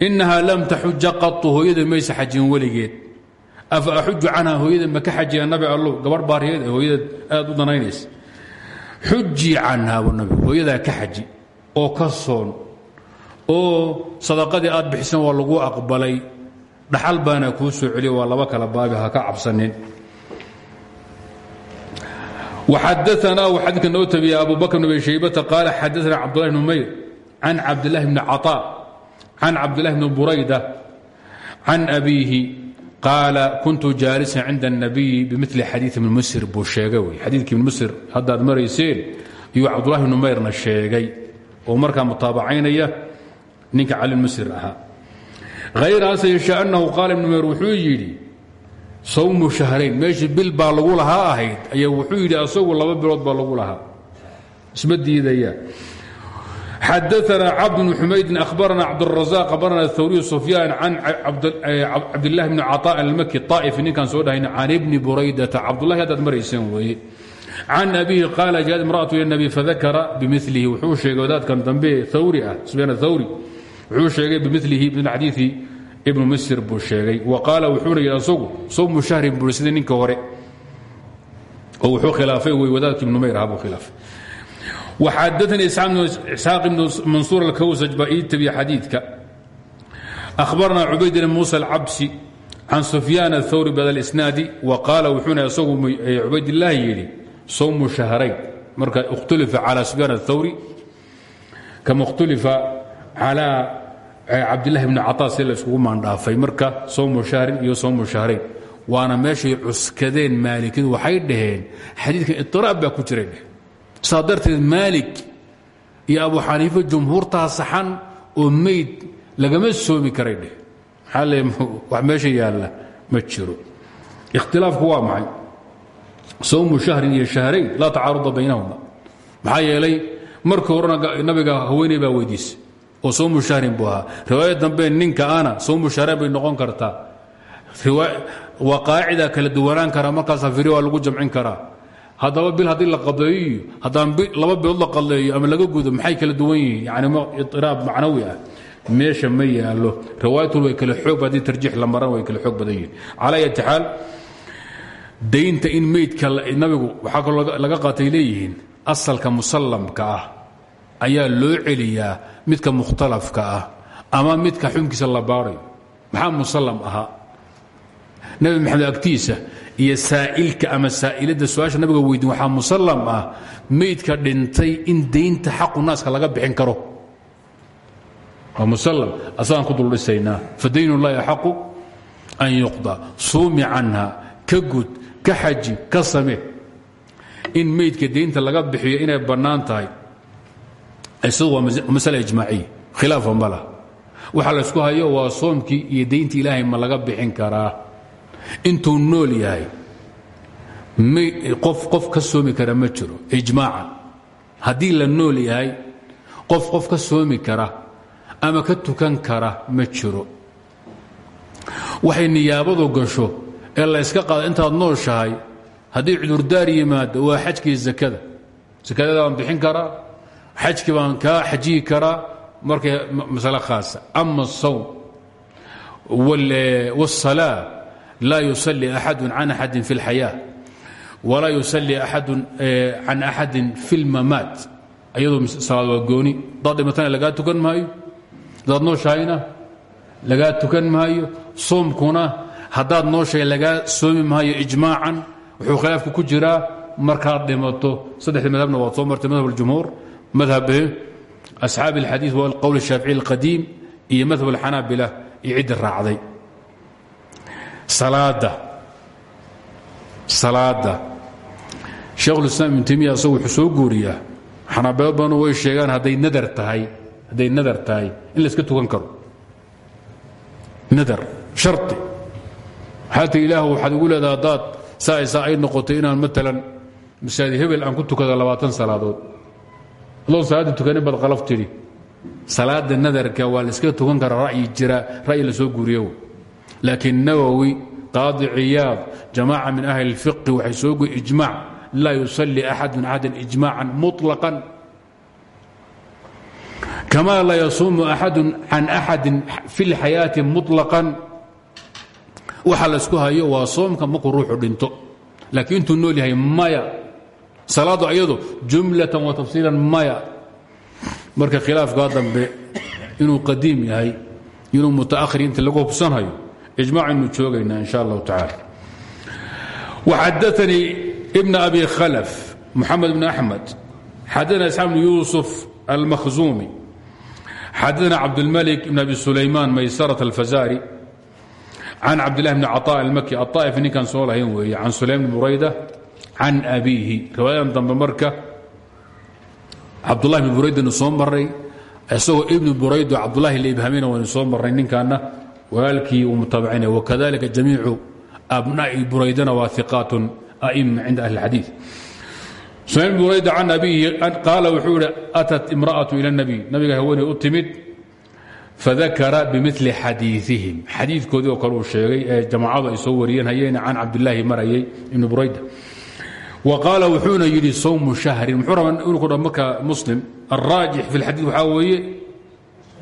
innahaa lam taxuja qatu hooyada maysa xajin weligeed. Afa axuju canha hooyada ma ka nabi allow gabadh baariyeed ee aad u danaynaysa. Xujii canha bu nabi hooyadaa ka oo ka oo sadaqadii aad bixisan waa lagu aqbalay dhaxal baana kuu soo celiya waa laba kala baabi ha ka cabsanin وxadaثna w xadika noo tabiya abu bakr بn abi shaybata qaala xadaثna cabdالlah بn mayr can cabdالlahi bni caطاء can cabdالlahi bni burayda can abiihi qaala kuntu jaalisan cinda الnabiyi bimili xadiiث ibn musir buu sheegay wy xadiikii ibn musir haddaad marayseen iyuu cabdulahi bnu mayrna sheegay oo markaa mutaabacaynaya ninka calimusir ahaa. Hayraas yeeshe annahu qaal ibnu meer wuxuu yidhi sawmu shahrayn. Meeshii bil baa lagu lahaa ahayd ayaa wuxuu yidhi asagu laba bilood baa lagu lahaa. Isma diidaya. Xadaanaa cabd bn xumaydin ahbaranaa cabdrazaq abarana hawriyu sufyaan can eh, cabdilahi bni caطaa almaki طaa'ifi ninkaan soo dhahayna can ibni buraydata. Cabdulahi haddaad marayseen weeye can abihi qaala jaad imra'atu ila nabi fadakara bimilihi wuxuu sheegay wadaadkan dambe hawri ah sufyaan hawri wuxuu sheegay bimilihi bixadiii ibnu misr buu sheegay. Wa qaala wuxuuna yidhi asagu sawmu shahrin buui sidii ninka hore. Oo wuxuu khilaafay wey wadaadku ibnu mayr ahaabuu khilaafay. Waxaadaanii isaaq ibnu mansuur alkawsaj baa ii tabiya xadiidka. Ahbarnaa cubayd bn muusa alcabsi can sufyaan athawri bada lisnaadi wa qaala wuxuuna isagu cubaydilaahi yidhi sawmu shahrayn. Marka ikhtulifa cala sufyaan athawri kama ikhtulifa calaa cabdilaahi eh, bni cataa si la iskugu maandhaafay. Marka soomu shahrin iyo soomu shahrayn waana meeshay cuskadeen maalikdu waxay dhaheen. Xadiidkan iطiraab baa ku jiray. Dheh saa darteed abu xaniifa jumhuurtaa saxan oo meyd lagama soomi karay dheh. Maxaa wax meesha yaalla ma jiro. Ikhtilaafku waa maxay? Sawmu shahrin iyo shahrayn laa tacaaruda baynahuma. Maxaa yeelay markii horena nabiga haweeney baa weydiisay oo sawmu shahrin buu ahaa. Riwaayad dambe ninka ana sawmu shahrayn bay noqon kartaa. Waa qaacida kala duwanaan karaa markaasa firi waa lagu jamcin karaa. Haddaba bil haddii la qadeeyo iyo haddaan laba bilood la qadeeyo ama laga gudo maxay kala duwan yihiin? Yani iraab macnawi ah. Meesha ma yaalo riwaayatul way kala xoog haddii tarjiix la maran way kala xoog badan yihiin. Calaa ayati xaal daynta in meydka nabigu waxaa kaloo laga qaatay leeyihiin asalka musallamka ah ayaa loo celiyaa midka mukhtalafka ah ama midka xunkiisa la baarayo maxaa musallam ahaa nabi maxamed agtiisa iyo saa'ilka ama saa'ilada su'aasha nabiga weydin waxaa musallam ah meydka dhintay in daynta xaqu naaska laga bixin karo. Waa musallam. Asagaan ku duldhisaynaa fadayn ullahi axaqu an yuqda. Suumi canha. Ka gud ka in meydka daynta laga bixiyo inay bannaan isadu waa masale ijmaaciya khilaafa ma lah waxa laysku hayo waa soomkii iyo dayntii ilaahay ma laga bixin karaa. Intuu nool yahay qof qof ka soomi kara ma jiro ijmaacan haddii la nool yahay qof qof ka soomi kara ama ka tukan kara ma jiro. Waxay niyaabadu gasho ee la yska qaada intaad nooshahay haddii cudurdaar yimaado waa xajkii zakada. Sakadada baan bixin karaa xajkii baan kaa xajiyi karaa markay masale khaasa ama الsawm wالsalaa laa yusalli axadu can axadin fi اlxayaa walaa yusalli axadu can axadin fi اlmamaat ayadoo salaad waa gooni daad dhimatana lagaa tukan maayo hadaad nooshahayna lagaa tukan maayo soomkuna haddaad nooshahay lagaa soomi maayo ijmaacan wuxuu khilaafku ku jiraa markaad dhimato saddexdii madhabna waad soo martay madhab اljumhuur madhab asxaabi اlxadiid wa qowl الshaafici اlqadiim iyo madhab اlxanaabila iyo ciddi raacday salaada salaada sheekhulislaam ibnu temiya asagu wuxuu soo guuriyaa xanaabilo badanu way sheegaan hadday nadar tahay hadday nadar tahay in la iska tukan karo nadar sharti xaata ilaah waxaad igu leedaha haddaad saaisaa ay noqotay inaan maalan masaajid hebel aan ku tukado labaatan salaadood adoon salaadda tukanin baad qalaf tidhi salaada nadarka waa la iska tukan karaa ra'yi jira ra'yi la soo guuriyo laakiin nawowi qaadi ciyaad jamaaca min ahli اlfiqhi waxay soo guuri ijmac laa yusalli axadu axadan ijmaacan muطlaqan kama laa yasuumu axadu can axadin fi اlxayaati muطlaqan waxa laysku hayo waa soomka markuu ruuxu dhinto laakiin intuu nool yahay maya salaadu ayadu jumlatan wa tafsiilan maya. Marka khilaafkaa dambe inuu qadiim yahay inuu mutaakhir inta lagu hubsanhayo ijmaacaynu joogaynaa in sha allahu tacaala. Waxadaanii ibn abi khalaf moxamed ibn axmed xadaana isxaaq bn yuusuf almakhzuumi xadaana cabdulmalik ibn abi sulaymaan maysarat alfazari can cabdillahi bni caطa almaki aطaa'if ninkaan soo lahayn weeye can sulaym bn burayda can abiihi. Riwaayadan dambe marka cabdullahi bn buraydanu soo maray isagoo ibni buraydo cabdullahi la ibhaamina waynu soo marnay ninkaana walaalkii uu mutaabacina wakadalika jamiicu abna'i buraydana waa iqaatun a'ima cinda ahli اlxadiid sulaym bn burayda can abiihi qaala wuxuu ihi atat imra'atu ila اnabiy nabiga haweeney u timid fadakara bimili xadiiihim xadiidkoodii oo kale uu sheegay ee jamaacadu ay soo wariyeen hayeen can cabdilaahi marayay ibni burayda qaala wuxuuna yidhi sawmu shahrin. Muxuu rabaa inuu ku dha marka muslim. Alraajix fi lxadiid waxaa weeye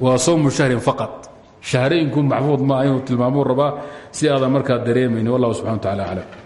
waa sawmu shahrin faqat. Shahraynku maxfuud maa inuu tilmaamuu rabaa si aadan markaa dareemayni wallahu subxana wa tacala aclam